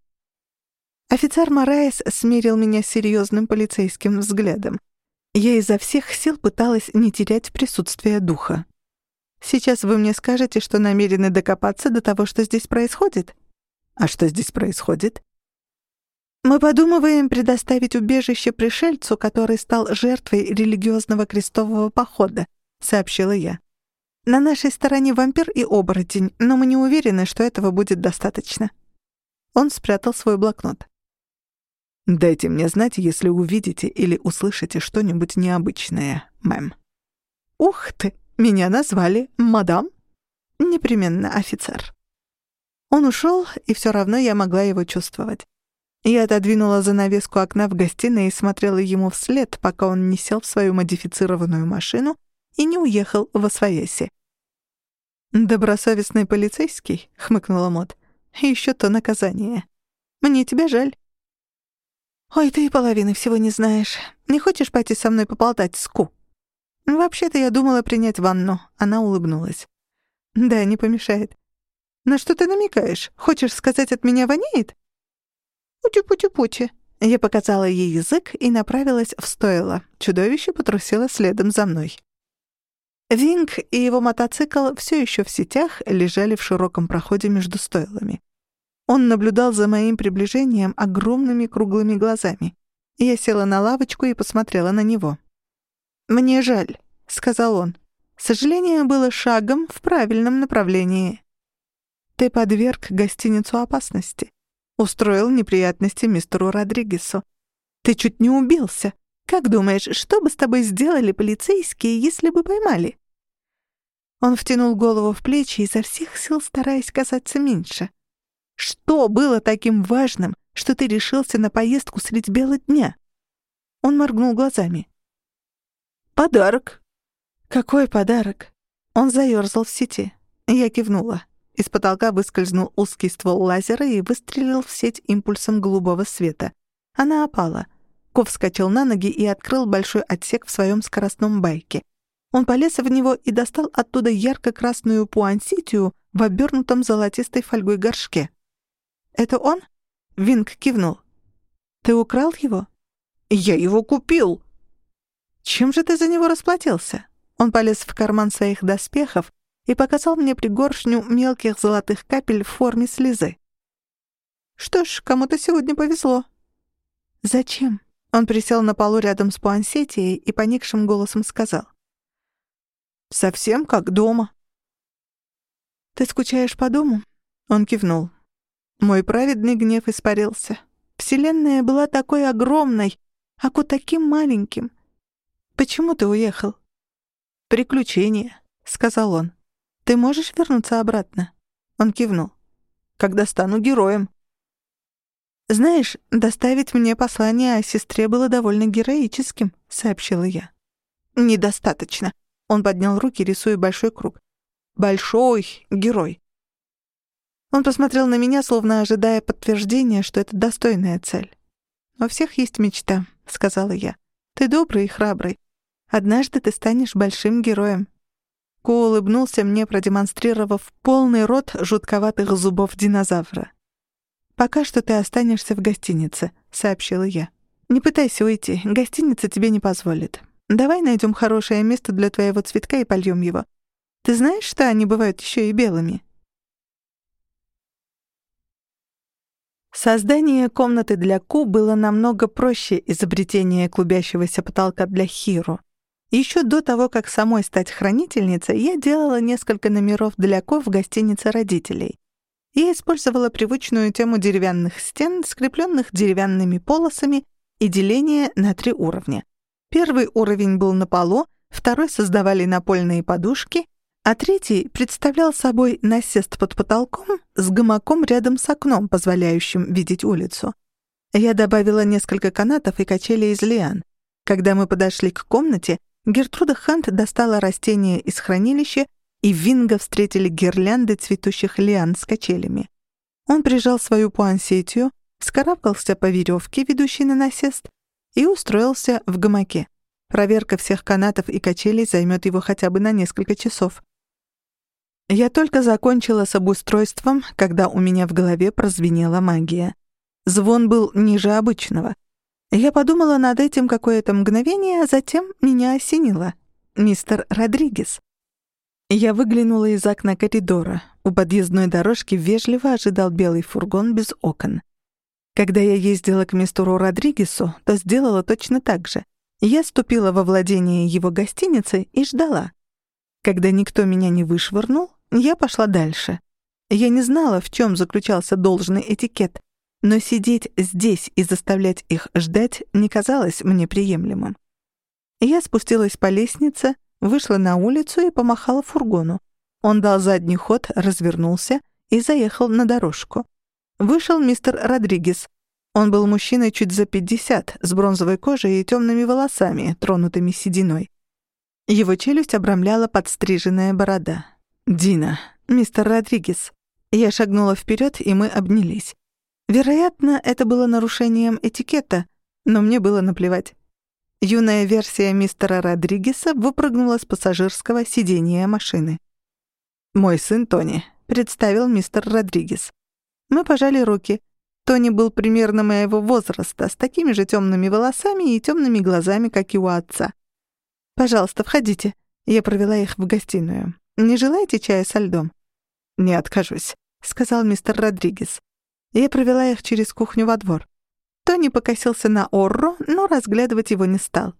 Офицер Мораес смерил меня серьезным полицейским взглядом. Я изо всех сил пыталась не терять присутствие духа. «Сейчас вы мне скажете, что намерены докопаться до того, что здесь происходит?» «А что здесь происходит?» «Мы подумываем предоставить убежище пришельцу, который стал жертвой религиозного крестового похода», — сообщила я. «На нашей стороне вампир и оборотень, но мы не уверены, что этого будет достаточно». Он спрятал свой блокнот. Дайте мне знать, если увидите или услышите что-нибудь необычное, мэм. Ух ты, меня назвали мадам? Непременно офицер. Он ушел, и все равно я могла его чувствовать. Я отодвинула занавеску окна в гостиной и смотрела ему вслед, пока он не сел в свою модифицированную машину и не уехал в Освояси. «Добросовестный полицейский», — хмыкнула Мот. «Еще то наказание. Мне тебя жаль». «Ой, ты и половины всего не знаешь. Не хочешь пойти со мной поболтать, Ску?» «Вообще-то я думала принять ванну». Она улыбнулась. «Да, не помешает». «На что ты намекаешь? Хочешь сказать, от меня воняет?» «Пути-пути-пути». Я показала ей язык и направилась в стойло. Чудовище потрусило следом за мной. Винг и его мотоцикл все еще в сетях лежали в широком проходе между стойлами. Он наблюдал за моим приближением огромными круглыми глазами. Я села на лавочку и посмотрела на него. «Мне жаль», — сказал он. Сожаление было шагом в правильном направлении. Ты подверг гостиницу опасности. Устроил неприятности мистеру Родригесу. Ты чуть не убился. Как думаешь, что бы с тобой сделали полицейские, если бы поймали?» Он втянул голову в плечи, изо всех сил стараясь казаться меньше. «Что было таким важным, что ты решился на поездку средь бела дня?» Он моргнул глазами. «Подарок». «Какой подарок?» Он заёрзал в сети. Я кивнула. Из потолка выскользнул узкий ствол лазера и выстрелил в сеть импульсом голубого света. Она опала. Ков вскочил на ноги и открыл большой отсек в своем скоростном байке. Он полез в него и достал оттуда ярко-красную пуанситию в обернутом золотистой фольгой горшке. «Это он?» — Винг кивнул. «Ты украл его?» «Я его купил!» «Чем же ты за него расплатился?» Он полез в карман своих доспехов и показал мне пригоршню мелких золотых капель в форме слезы. «Что ж, кому-то сегодня повезло». «Зачем?» Он присел на полу рядом с Пуансетией и поникшим голосом сказал. «Совсем как дома». «Ты скучаешь по дому?» Он кивнул. Мой праведный гнев испарился. Вселенная была такой огромной, а ко таким маленьким. Почему ты уехал? Приключение, сказал он. Ты можешь вернуться обратно? Он кивнул. Когда стану героем. Знаешь, доставить мне послание о сестре было довольно героическим, сообщила я. Недостаточно. Он поднял руки, рисуя большой круг. Большой герой. Он посмотрел на меня, словно ожидая подтверждения, что это достойная цель. «У всех есть мечта», — сказала я. «Ты добрый и храбрый. Однажды ты станешь большим героем». Ко улыбнулся мне, продемонстрировав полный рот жутковатых зубов динозавра. «Пока что ты останешься в гостинице», — сообщила я. «Не пытайся уйти, гостиница тебе не позволит. Давай найдем хорошее место для твоего цветка и польем его. Ты знаешь, что они бывают еще и белыми?» Создание комнаты для Ку было намного проще изобретения клубящегося потолка для Хиру. Еще до того, как самой стать хранительницей, я делала несколько номеров для Ку в гостинице родителей. Я использовала привычную тему деревянных стен, скрепленных деревянными полосами, и деление на три уровня. Первый уровень был на полу, второй создавали напольные подушки, а третий представлял собой насест под потолком с гамаком рядом с окном, позволяющим видеть улицу. Я добавила несколько канатов и качели из лиан. Когда мы подошли к комнате, Гертруда Хант достала растения из хранилища, и Винга встретили гирлянды цветущих лиан с качелями. Он прижал свою пуансетию, скарабкался по веревке, ведущей на насест, и устроился в гамаке. Проверка всех канатов и качелей займет его хотя бы на несколько часов. Я только закончила с обустройством, когда у меня в голове прозвенела магия. Звон был ниже обычного. Я подумала над этим какое-то мгновение, а затем меня осенило. Мистер Родригес. Я выглянула из окна коридора. У подъездной дорожки вежливо ожидал белый фургон без окон. Когда я ездила к мистеру Родригесу, то сделала точно так же. Я ступила во владение его гостиницы и ждала. Когда никто меня не вышвырнул, я пошла дальше. Я не знала, в чем заключался должный этикет, но сидеть здесь и заставлять их ждать не казалось мне приемлемым. Я спустилась по лестнице, вышла на улицу и помахала фургону. Он дал задний ход, развернулся и заехал на дорожку. Вышел мистер Родригес. Он был мужчиной чуть за пятьдесят, с бронзовой кожей и темными волосами, тронутыми сединой. Его челюсть обрамляла подстриженная борода. «Дина, мистер Родригес». Я шагнула вперед, и мы обнялись. Вероятно, это было нарушением этикета, но мне было наплевать. Юная версия мистера Родригеса выпрыгнула с пассажирского сидения машины. «Мой сын Тони», — представил мистер Родригес. Мы пожали руки. Тони был примерно моего возраста, с такими же темными волосами и темными глазами, как и у отца. «Пожалуйста, входите». Я провела их в гостиную. Не желаете чая со льдом?» «Не откажусь», — сказал мистер Родригес. Я провела их через кухню во двор. Тони покосился на Орро, но разглядывать его не стал.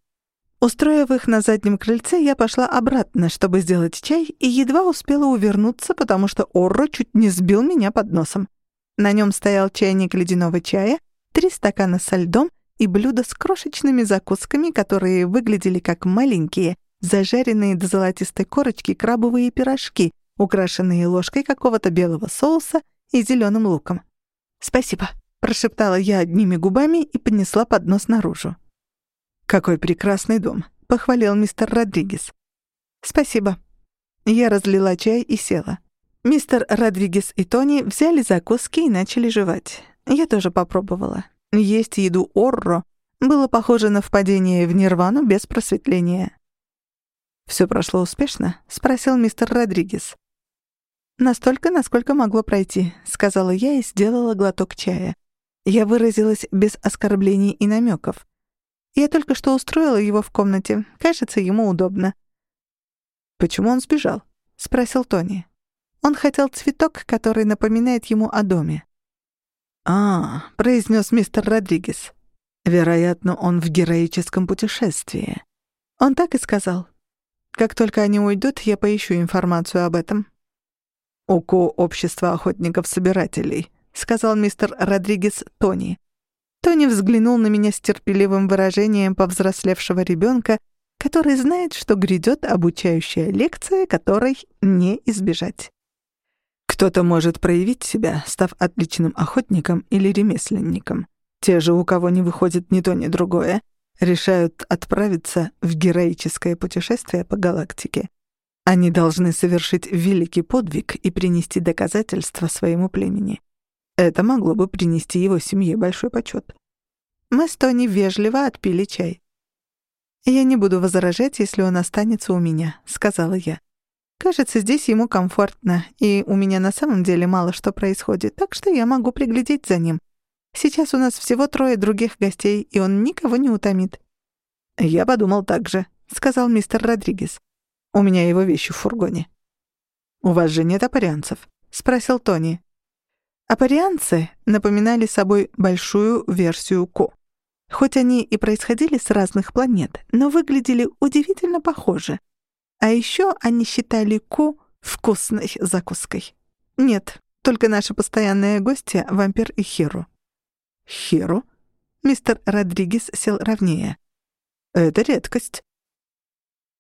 Устроив их на заднем крыльце, я пошла обратно, чтобы сделать чай, и едва успела увернуться, потому что Орро чуть не сбил меня под носом. На нем стоял чайник ледяного чая, три стакана со льдом и блюдо с крошечными закусками, которые выглядели как маленькие, зажаренные до золотистой корочки крабовые пирожки, украшенные ложкой какого-то белого соуса и зеленым луком. «Спасибо», — прошептала я одними губами и поднесла поднос наружу. «Какой прекрасный дом», — похвалил мистер Родригес. «Спасибо». Я разлила чай и села. Мистер Родригес и Тони взяли закуски и начали жевать. Я тоже попробовала. Есть еду Орро было похоже на впадение в нирвану без просветления. «Всё прошло успешно?» — спросил мистер Родригес. «Настолько, насколько могло пройти», — сказала я и сделала глоток чая. Я выразилась без оскорблений и намёков. Я только что устроила его в комнате. Кажется, ему удобно». «Почему он сбежал?» — спросил Тони. Он хотел цветок, который напоминает ему о доме. «А, — произнес мистер Родригес. Вероятно, он в героическом путешествии». Он так и сказал. Как только они уйдут, я поищу информацию об этом. «УКО Общества охотников-собирателей», — сказал мистер Родригес Тони. Тони взглянул на меня с терпеливым выражением повзрослевшего ребенка, который знает, что грядет обучающая лекция, которой не избежать. Кто-то может проявить себя, став отличным охотником или ремесленником. Те же, у кого не выходит ни то, ни другое, решают отправиться в героическое путешествие по галактике. Они должны совершить великий подвиг и принести доказательства своему племени. Это могло бы принести его семье большой почет. Мы с Тони вежливо отпили чай. «Я не буду возражать, если он останется у меня», — сказала я. «Кажется, здесь ему комфортно, и у меня на самом деле мало что происходит, так что я могу приглядеть за ним. Сейчас у нас всего трое других гостей, и он никого не утомит». «Я подумал так же», — сказал мистер Родригес. «У меня его вещи в фургоне». «У вас же нет апарианцев?» — спросил Тони. Апарианцы напоминали собой большую версию Ко. Хоть они и происходили с разных планет, но выглядели удивительно похоже. А еще они считали Ко вкусной закуской. Нет, только наши постоянные гости — вампир и Хиру. «Хиру?» Мистер Родригес сел ровнее. «Это редкость».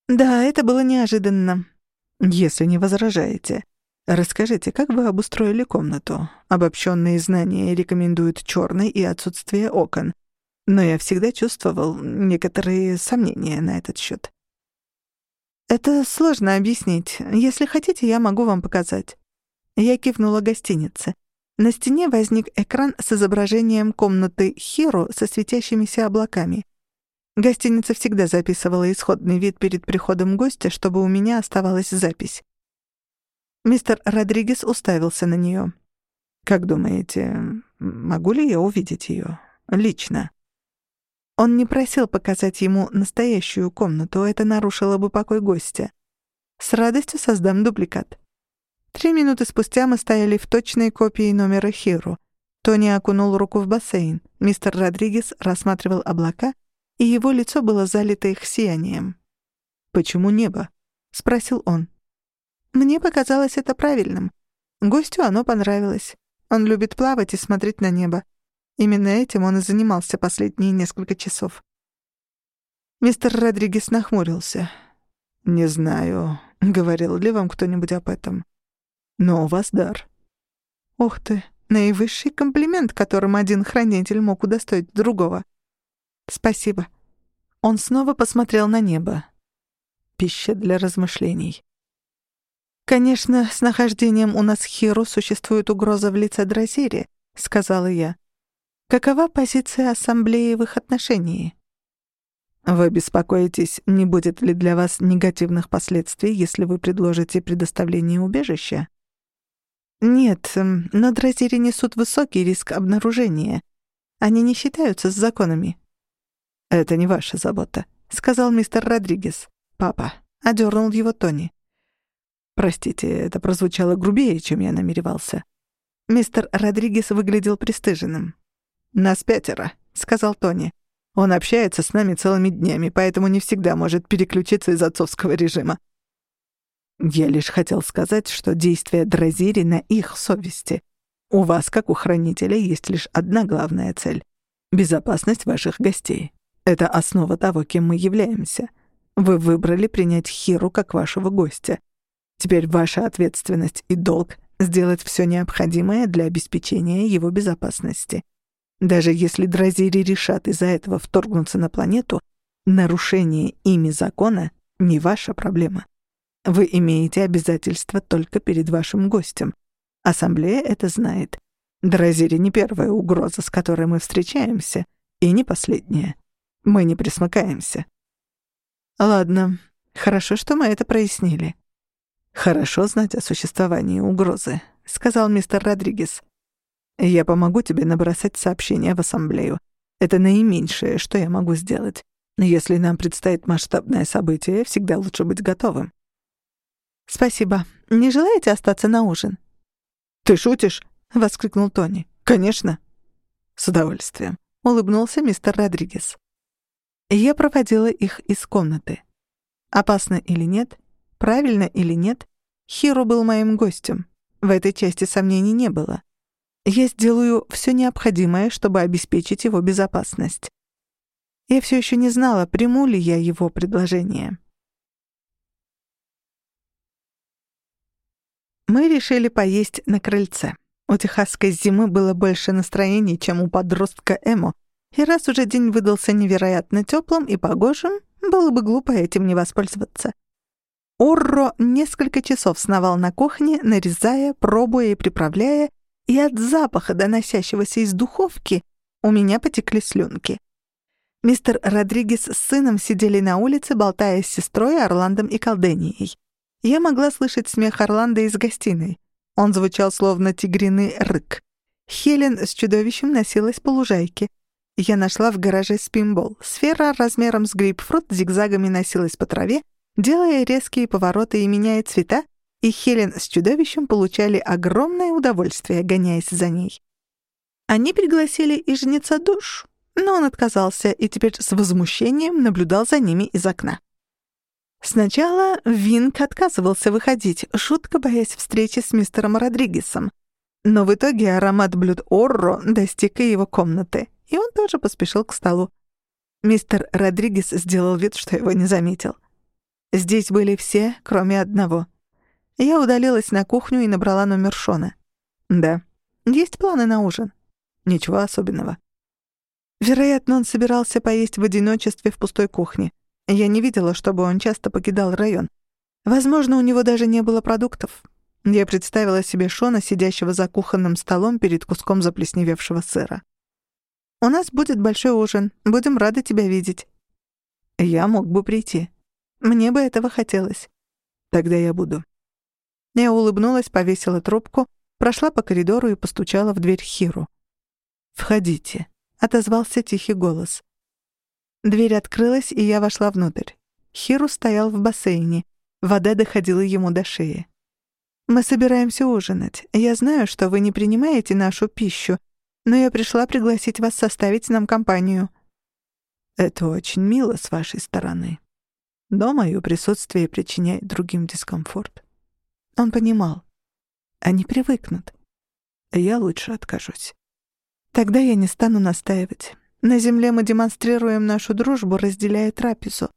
«Да, это было неожиданно». «Если не возражаете, Расскажите, как вы обустроили комнату? Обобщенные знания рекомендуют черный и отсутствие окон. Но я всегда чувствовал некоторые сомнения на этот счет. Это сложно объяснить. Если хотите, я могу вам показать. Я кивнула гостинице. На стене возник экран с изображением комнаты Хиру со светящимися облаками. Гостиница всегда записывала исходный вид перед приходом гостя, чтобы у меня оставалась запись. Мистер Родригес уставился на нее. «Как думаете, могу ли я увидеть ее лично?» Он не просил показать ему настоящую комнату, это нарушило бы покой гостя. С радостью создам дубликат. Три минуты спустя мы стояли в точной копии номера Хиру. Тони окунул руку в бассейн. Мистер Родригес рассматривал облака, и его лицо было залито их сиянием. «Почему небо?» — спросил он. Мне показалось это правильным. Гостю оно понравилось. Он любит плавать и смотреть на небо. Именно этим он и занимался последние несколько часов. Мистер Родригес нахмурился. «Не знаю, говорил ли вам кто-нибудь об этом. Но у вас дар». «Ух ты, наивысший комплимент, которым один хранитель мог удостоить другого. Спасибо». Он снова посмотрел на небо. Пища для размышлений. «Конечно, с нахождением у нас Хиру существует угроза в лице Дразири», — сказала я. «Какова позиция Ассамблеи в их отношении?» «Вы беспокоитесь, не будет ли для вас негативных последствий, если вы предложите предоставление убежища?» «Нет, но Дразири несут высокий риск обнаружения. Они не считаются с законами». «Это не ваша забота», — сказал мистер Родригес. «Папа», — одернул его Тони. Простите, это прозвучало грубее, чем я намеревался. Мистер Родригес выглядел пристыженным. «Нас пятеро», — сказал Тони. Он общается с нами целыми днями, поэтому не всегда может переключиться из отцовского режима. Я лишь хотел сказать, что действия Дразири на их совести. У вас, как у хранителя, есть лишь одна главная цель — безопасность ваших гостей. Это основа того, кем мы являемся. Вы выбрали принять Хиру как вашего гостя. Теперь ваша ответственность и долг — сделать все необходимое для обеспечения его безопасности. Даже если Дразири решат из-за этого вторгнуться на планету, нарушение ими закона — не ваша проблема. Вы имеете обязательства только перед вашим гостем. Ассамблея это знает. Дразири не первая угроза, с которой мы встречаемся, и не последняя. Мы не присмыкаемся. Ладно, хорошо, что мы это прояснили. Хорошо знать о существовании угрозы, сказал мистер Родригес. Я помогу тебе набросать сообщение в ассамблею. Это наименьшее, что я могу сделать. Если нам предстоит масштабное событие, всегда лучше быть готовым. Спасибо. Не желаете остаться на ужин? Ты шутишь? воскликнул Тони. Конечно. С удовольствием, улыбнулся мистер Родригес. Я проводила их из комнаты. Опасно или нет, правильно или нет, Хиро был моим гостем. В этой части сомнений не было. Я сделаю все необходимое, чтобы обеспечить его безопасность. Я все еще не знала, приму ли я его предложение. Мы решили поесть на крыльце. У техасской зимы было больше настроений, чем у подростка Эмо, и раз уже день выдался невероятно теплым и погожим, было бы глупо этим не воспользоваться. Орро несколько часов сновал на кухне, нарезая, пробуя и приправляя, и от запаха, доносящегося из духовки, у меня потекли слюнки. Мистер Родригес с сыном сидели на улице, болтая с сестрой, Орландом и Колденией. Я могла слышать смех Орландо из гостиной. Он звучал словно тигриный рык. Хелен с чудовищем носилась по лужайке. Я нашла в гараже спинбол. Сфера размером с грейпфрут зигзагами носилась по траве, делая резкие повороты и меняя цвета, и Хелен с чудовищем получали огромное удовольствие, гоняясь за ней. Они пригласили и жнеца душ, но он отказался и теперь с возмущением наблюдал за ними из окна. Сначала Винк отказывался выходить, шутко боясь встречи с мистером Родригесом. Но в итоге аромат блюд Орро достиг и его комнаты и он тоже поспешил к столу. Мистер Родригес сделал вид, что его не заметил. Здесь были все, кроме одного. Я удалилась на кухню и набрала номер Шона. «Да. Есть планы на ужин?» «Ничего особенного». Вероятно, он собирался поесть в одиночестве в пустой кухне. Я не видела, чтобы он часто покидал район. Возможно, у него даже не было продуктов. Я представила себе Шона, сидящего за кухонным столом перед куском заплесневевшего сыра. У нас будет большой ужин. Будем рады тебя видеть». «Я мог бы прийти. Мне бы этого хотелось. Тогда я буду». Я улыбнулась, повесила трубку, прошла по коридору и постучала в дверь Хиру. «Входите», — отозвался тихий голос. Дверь открылась, и я вошла внутрь. Хиру стоял в бассейне. Вода доходила ему до шеи. «Мы собираемся ужинать. Я знаю, что вы не принимаете нашу пищу, но я пришла пригласить вас составить нам компанию». «Это очень мило с вашей стороны. Но мое присутствие причиняет другим дискомфорт». Он понимал. Они привыкнут. Я лучше откажусь. Тогда я не стану настаивать. На земле мы демонстрируем нашу дружбу, разделяя трапезу.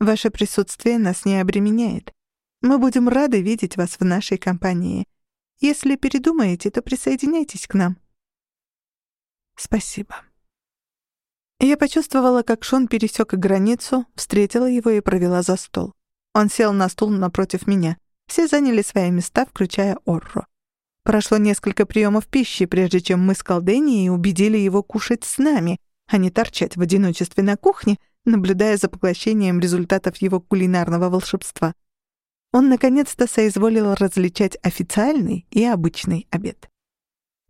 Ваше присутствие нас не обременяет. Мы будем рады видеть вас в нашей компании. Если передумаете, то присоединяйтесь к нам. Спасибо. Я почувствовала, как Шон пересек границу, встретила его и провела за стол. Он сел на стул напротив меня. Все заняли свои места, включая Орро. Прошло несколько приемов пищи, прежде чем мы с Колденией убедили его кушать с нами, а не торчать в одиночестве на кухне, наблюдая за поглощением результатов его кулинарного волшебства. Он наконец-то соизволил различать официальный и обычный обед.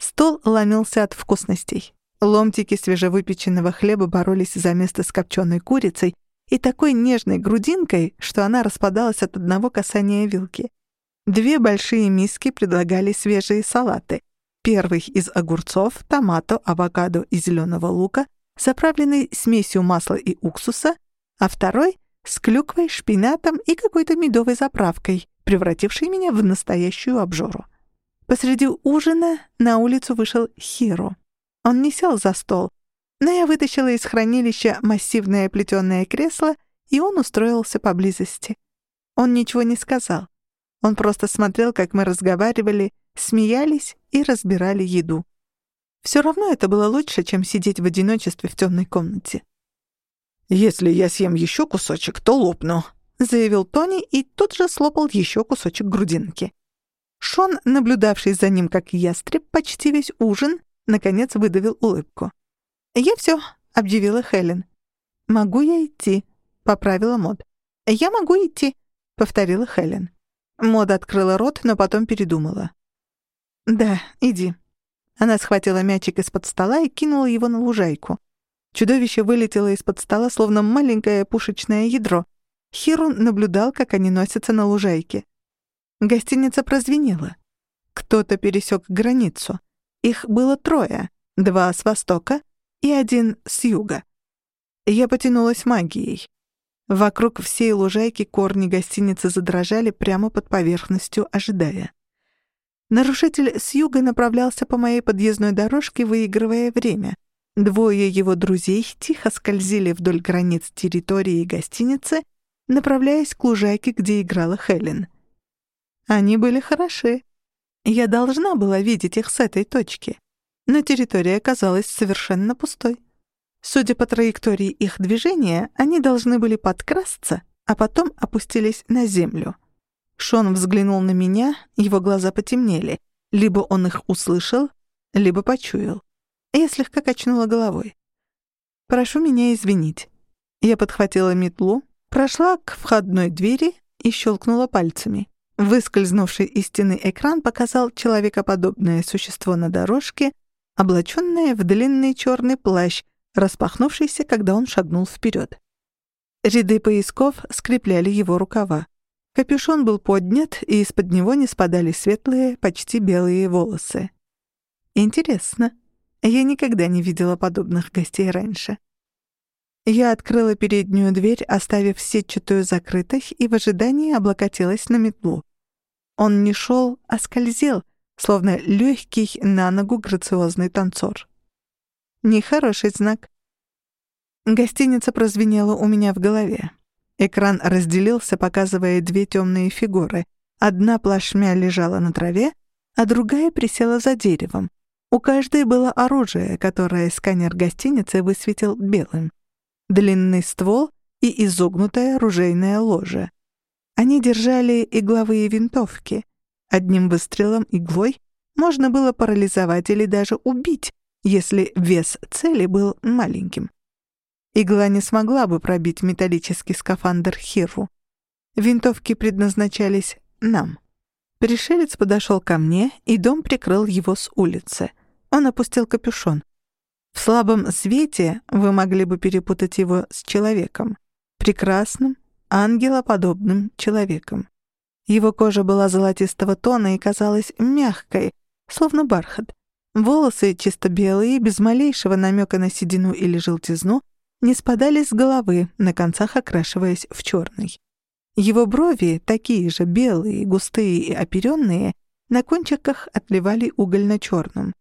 Стол ломился от вкусностей. Ломтики свежевыпеченного хлеба боролись за место с копченой курицей и такой нежной грудинкой, что она распадалась от одного касания вилки. Две большие миски предлагали свежие салаты. Первый из огурцов, томато, авокадо и зеленого лука, заправленный смесью масла и уксуса, а второй — с клюквой, шпинатом и какой-то медовой заправкой, превратившей меня в настоящую обжору. Посреди ужина на улицу вышел Хиро. Он не сел за стол, но я вытащила из хранилища массивное плетёное кресло, и он устроился поблизости. Он ничего не сказал. Он просто смотрел, как мы разговаривали, смеялись и разбирали еду. Всё равно это было лучше, чем сидеть в одиночестве в тёмной комнате. «Если я съем ещё кусочек, то лопну», — заявил Тони и тут же слопал ещё кусочек грудинки. Шон, наблюдавший за ним как ястреб почти весь ужин, наконец выдавил улыбку. «Я всё», — объявила Хелен. «Могу я идти?» — поправила Мод. «Я могу идти», — повторила Хелен. Мод открыла рот, но потом передумала. «Да, иди». Она схватила мячик из-под стола и кинула его на лужайку. Чудовище вылетело из-под стола, словно маленькое пушечное ядро. Хирун наблюдал, как они носятся на лужайке. Гостиница прозвенела. Кто-то пересек границу. Их было трое. Два с востока и один с юга. Я потянулась магией. Вокруг всей лужайки корни гостиницы задрожали прямо под поверхностью, ожидая. Нарушитель с юга направлялся по моей подъездной дорожке, выигрывая время. Двое его друзей тихо скользили вдоль границ территории гостиницы, направляясь к лужайке, где играла Хелен. Они были хороши. Я должна была видеть их с этой точки. Но территория казалась совершенно пустой. Судя по траектории их движения, они должны были подкрасться, а потом опустились на землю. Шон взглянул на меня, его глаза потемнели. Либо он их услышал, либо почуял. Я слегка качнула головой. «Прошу меня извинить». Я подхватила метлу, прошла к входной двери и щелкнула пальцами. Выскользнувший из стены экран показал человекоподобное существо на дорожке, облаченное в длинный черный плащ, распахнувшийся, когда он шагнул вперед. Ряды поясков скрепляли его рукава. Капюшон был поднят, и из-под него не спадали светлые, почти белые волосы. Интересно. Я никогда не видела подобных гостей раньше. Я открыла переднюю дверь, оставив сетчатую закрытой, и в ожидании облокотилась на метлу. Он не шел, а скользил, словно легкий на ногу грациозный танцор. Нехороший знак. Гостиница прозвенела у меня в голове. Экран разделился, показывая две темные фигуры. Одна плашмя лежала на траве, а другая присела за деревом. У каждой было оружие, которое сканер гостиницы высветил белым длинный ствол и изогнутое оружейное ложе. Они держали игловые винтовки. Одним выстрелом иглой можно было парализовать или даже убить, если вес цели был маленьким. Игла не смогла бы пробить металлический скафандр Хиру. Винтовки предназначались нам. Пришелец подошел ко мне, и дом прикрыл его с улицы. Он опустил капюшон. В слабом свете вы могли бы перепутать его с человеком. Прекрасным, ангелоподобным человеком. Его кожа была золотистого тона и казалась мягкой, словно бархат. Волосы, чисто белые, без малейшего намека на седину или желтизну, не спадали с головы, на концах окрашиваясь в черный. Его брови, такие же белые, густые и оперенные, на кончиках отливали угольно-черным.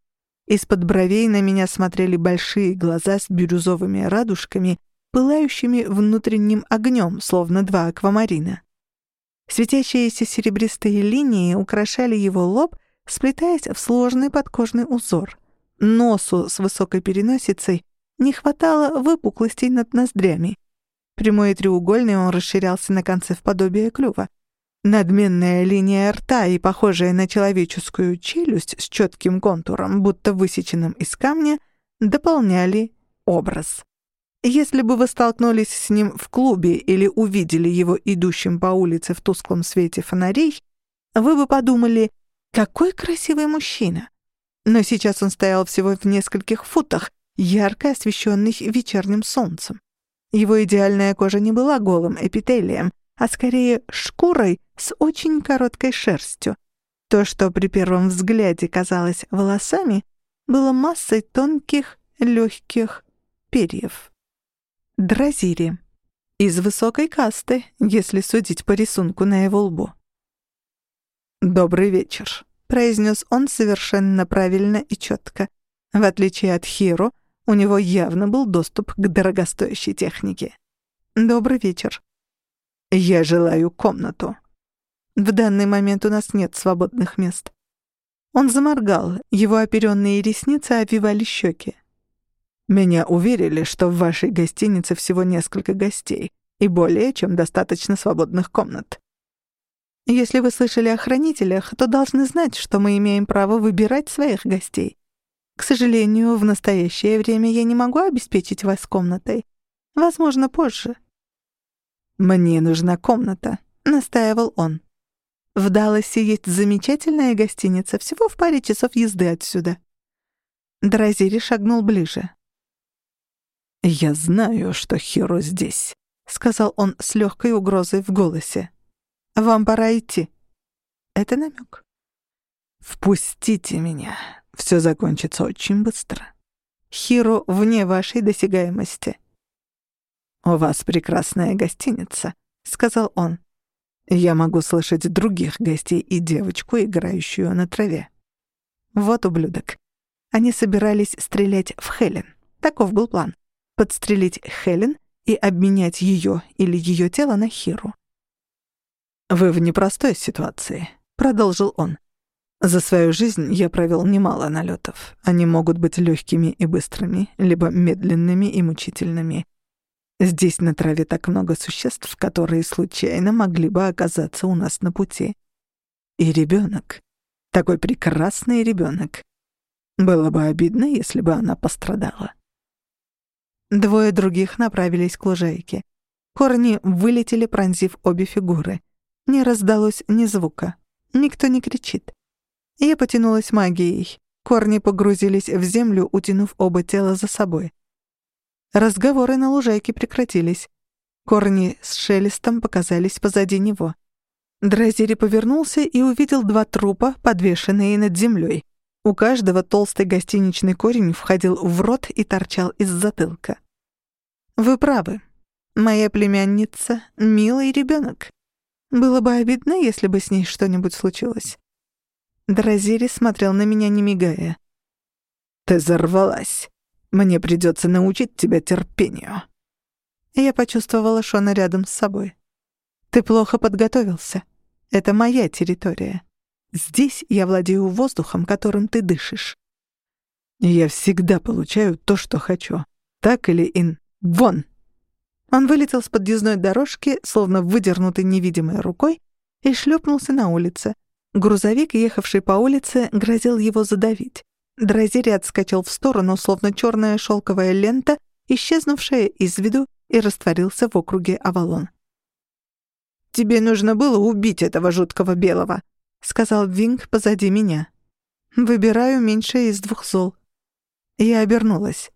Из-под бровей на меня смотрели большие глаза с бирюзовыми радужками, пылающими внутренним огнем, словно два аквамарина. Светящиеся серебристые линии украшали его лоб, сплетаясь в сложный подкожный узор. Носу с высокой переносицей не хватало выпуклостей над ноздрями. Прямой и треугольный он расширялся на конце в подобие клюва. Надменная линия рта и похожая на человеческую челюсть с четким контуром, будто высеченным из камня, дополняли образ. Если бы вы столкнулись с ним в клубе или увидели его идущим по улице в тусклом свете фонарей, вы бы подумали, какой красивый мужчина. Но сейчас он стоял всего в нескольких футах, ярко освещенный вечерним солнцем. Его идеальная кожа не была голым эпителием, а скорее шкурой с очень короткой шерстью. То, что при первом взгляде казалось волосами, было массой тонких, легких перьев. Дразири. Из высокой касты, если судить по рисунку на его лбу. «Добрый вечер», — произнес он совершенно правильно и четко. В отличие от Хиро, у него явно был доступ к дорогостоящей технике. «Добрый вечер». «Я желаю комнату». «В данный момент у нас нет свободных мест». Он заморгал, его оперенные ресницы обвивали щеки. «Меня уверили, что в вашей гостинице всего несколько гостей и более чем достаточно свободных комнат». «Если вы слышали о хранителях, то должны знать, что мы имеем право выбирать своих гостей. К сожалению, в настоящее время я не могу обеспечить вас комнатой. Возможно, позже». «Мне нужна комната», — настаивал он. «В Далласе есть замечательная гостиница, всего в паре часов езды отсюда». Дразири шагнул ближе. «Я знаю, что Хиро здесь», — сказал он с легкой угрозой в голосе. «Вам пора идти». Это намек. «Впустите меня. Все закончится очень быстро. Хиро вне вашей досягаемости. «У вас прекрасная гостиница», — сказал он. «Я могу слышать других гостей и девочку, играющую на траве». Вот ублюдок. Они собирались стрелять в Хелен. Таков был план. Подстрелить Хелен и обменять ее или ее тело на Хиру. «Вы в непростой ситуации», — продолжил он. За свою жизнь я провел немало налетов. Они могут быть легкими и быстрыми, либо медленными и мучительными. Здесь на траве так много существ, которые случайно могли бы оказаться у нас на пути. И ребенок, такой прекрасный ребенок. Было бы обидно, если бы она пострадала. Двое других направились к лужайке. Корни вылетели, пронзив обе фигуры. Не раздалось ни звука. Никто не кричит. Я потянулась магией. Корни погрузились в землю, утянув оба тела за собой. Разговоры на лужайке прекратились. Корни с шелестом показались позади него. Дразири повернулся и увидел два трупа, подвешенные над землей. У каждого толстый гостиничный корень входил в рот и торчал из затылка. «Вы правы. Моя племянница — милый ребенок. Было бы обидно, если бы с ней что-нибудь случилось. Дразири смотрел на меня, не мигая. «Ты взорвалась. Мне придется научить тебя терпению». Я почувствовала Шона рядом с собой. «Ты плохо подготовился. Это моя территория. Здесь я владею воздухом, которым ты дышишь». «Я всегда получаю то, что хочу. Так или ин... Вон!» Он вылетел с подъездной дорожки, словно выдернутый невидимой рукой, и шлепнулся на улице, Грузовик, ехавший по улице, грозил его задавить. Дразири отскочил в сторону, словно черная шелковая лента, исчезнувшая из виду, и растворился в округе Авалон. «Тебе нужно было убить этого жуткого белого», — сказал Винг позади меня. «Выбираю меньшее из двух зол». Я обернулась.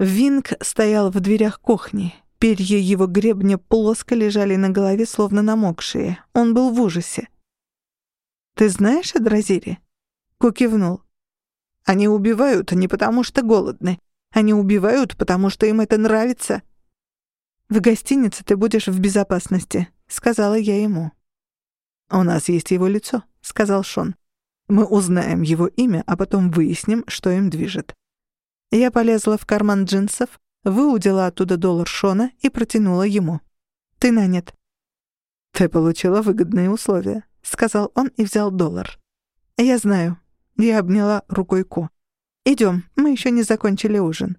Винг стоял в дверях кухни. Перья его гребня плоско лежали на голове, словно намокшие. Он был в ужасе. «Ты знаешь о Дразире?» Ку кивнул. «Они убивают не потому, что голодны. Они убивают, потому что им это нравится». «В гостинице ты будешь в безопасности», — сказала я ему. «У нас есть его лицо», — сказал Шон. «Мы узнаем его имя, а потом выясним, что им движет». Я полезла в карман джинсов, выудила оттуда доллар Шона и протянула ему. «Ты нанят». «Ты получила выгодные условия», — сказал он и взял доллар. «Я знаю». Я обняла рукой Ко. «Идём, мы ещё не закончили ужин».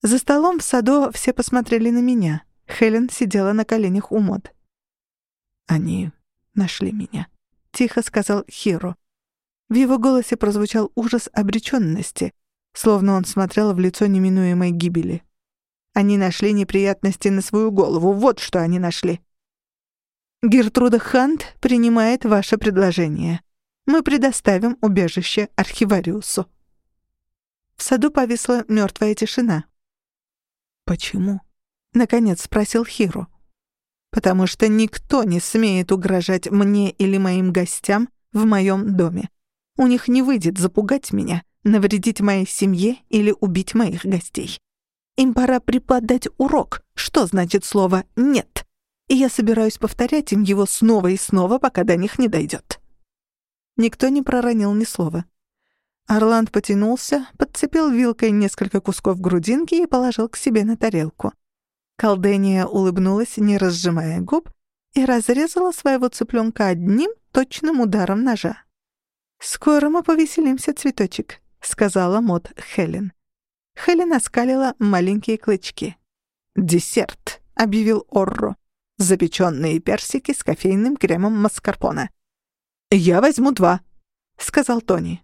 За столом в саду все посмотрели на меня. Хелен сидела на коленях у Мод. «Они нашли меня», — тихо сказал Хиро. В его голосе прозвучал ужас обречённости, словно он смотрел в лицо неминуемой гибели. Они нашли неприятности на свою голову, вот что они нашли. Гертруда Хант принимает ваше предложение. Мы предоставим убежище архивариусу». В саду повисла мертвая тишина. «Почему?» — наконец спросил Хиру. «Потому что никто не смеет угрожать мне или моим гостям в моем доме. У них не выйдет запугать меня, навредить моей семье или убить моих гостей. Им пора преподать урок, что значит слово «нет». И я собираюсь повторять им его снова и снова, пока до них не дойдет. Никто не проронил ни слова. Орланд потянулся, подцепил вилкой несколько кусков грудинки и положил к себе на тарелку. Колдения улыбнулась, не разжимая губ, и разрезала своего цыпленка одним точным ударом ножа. «Скоро мы повеселимся, цветочек», — сказала Мот Хелен. Хелен оскалила маленькие клычки. «Десерт», — объявил Орро. «Запеченные персики с кофейным кремом маскарпоне». «Я возьму два», — сказал Тони.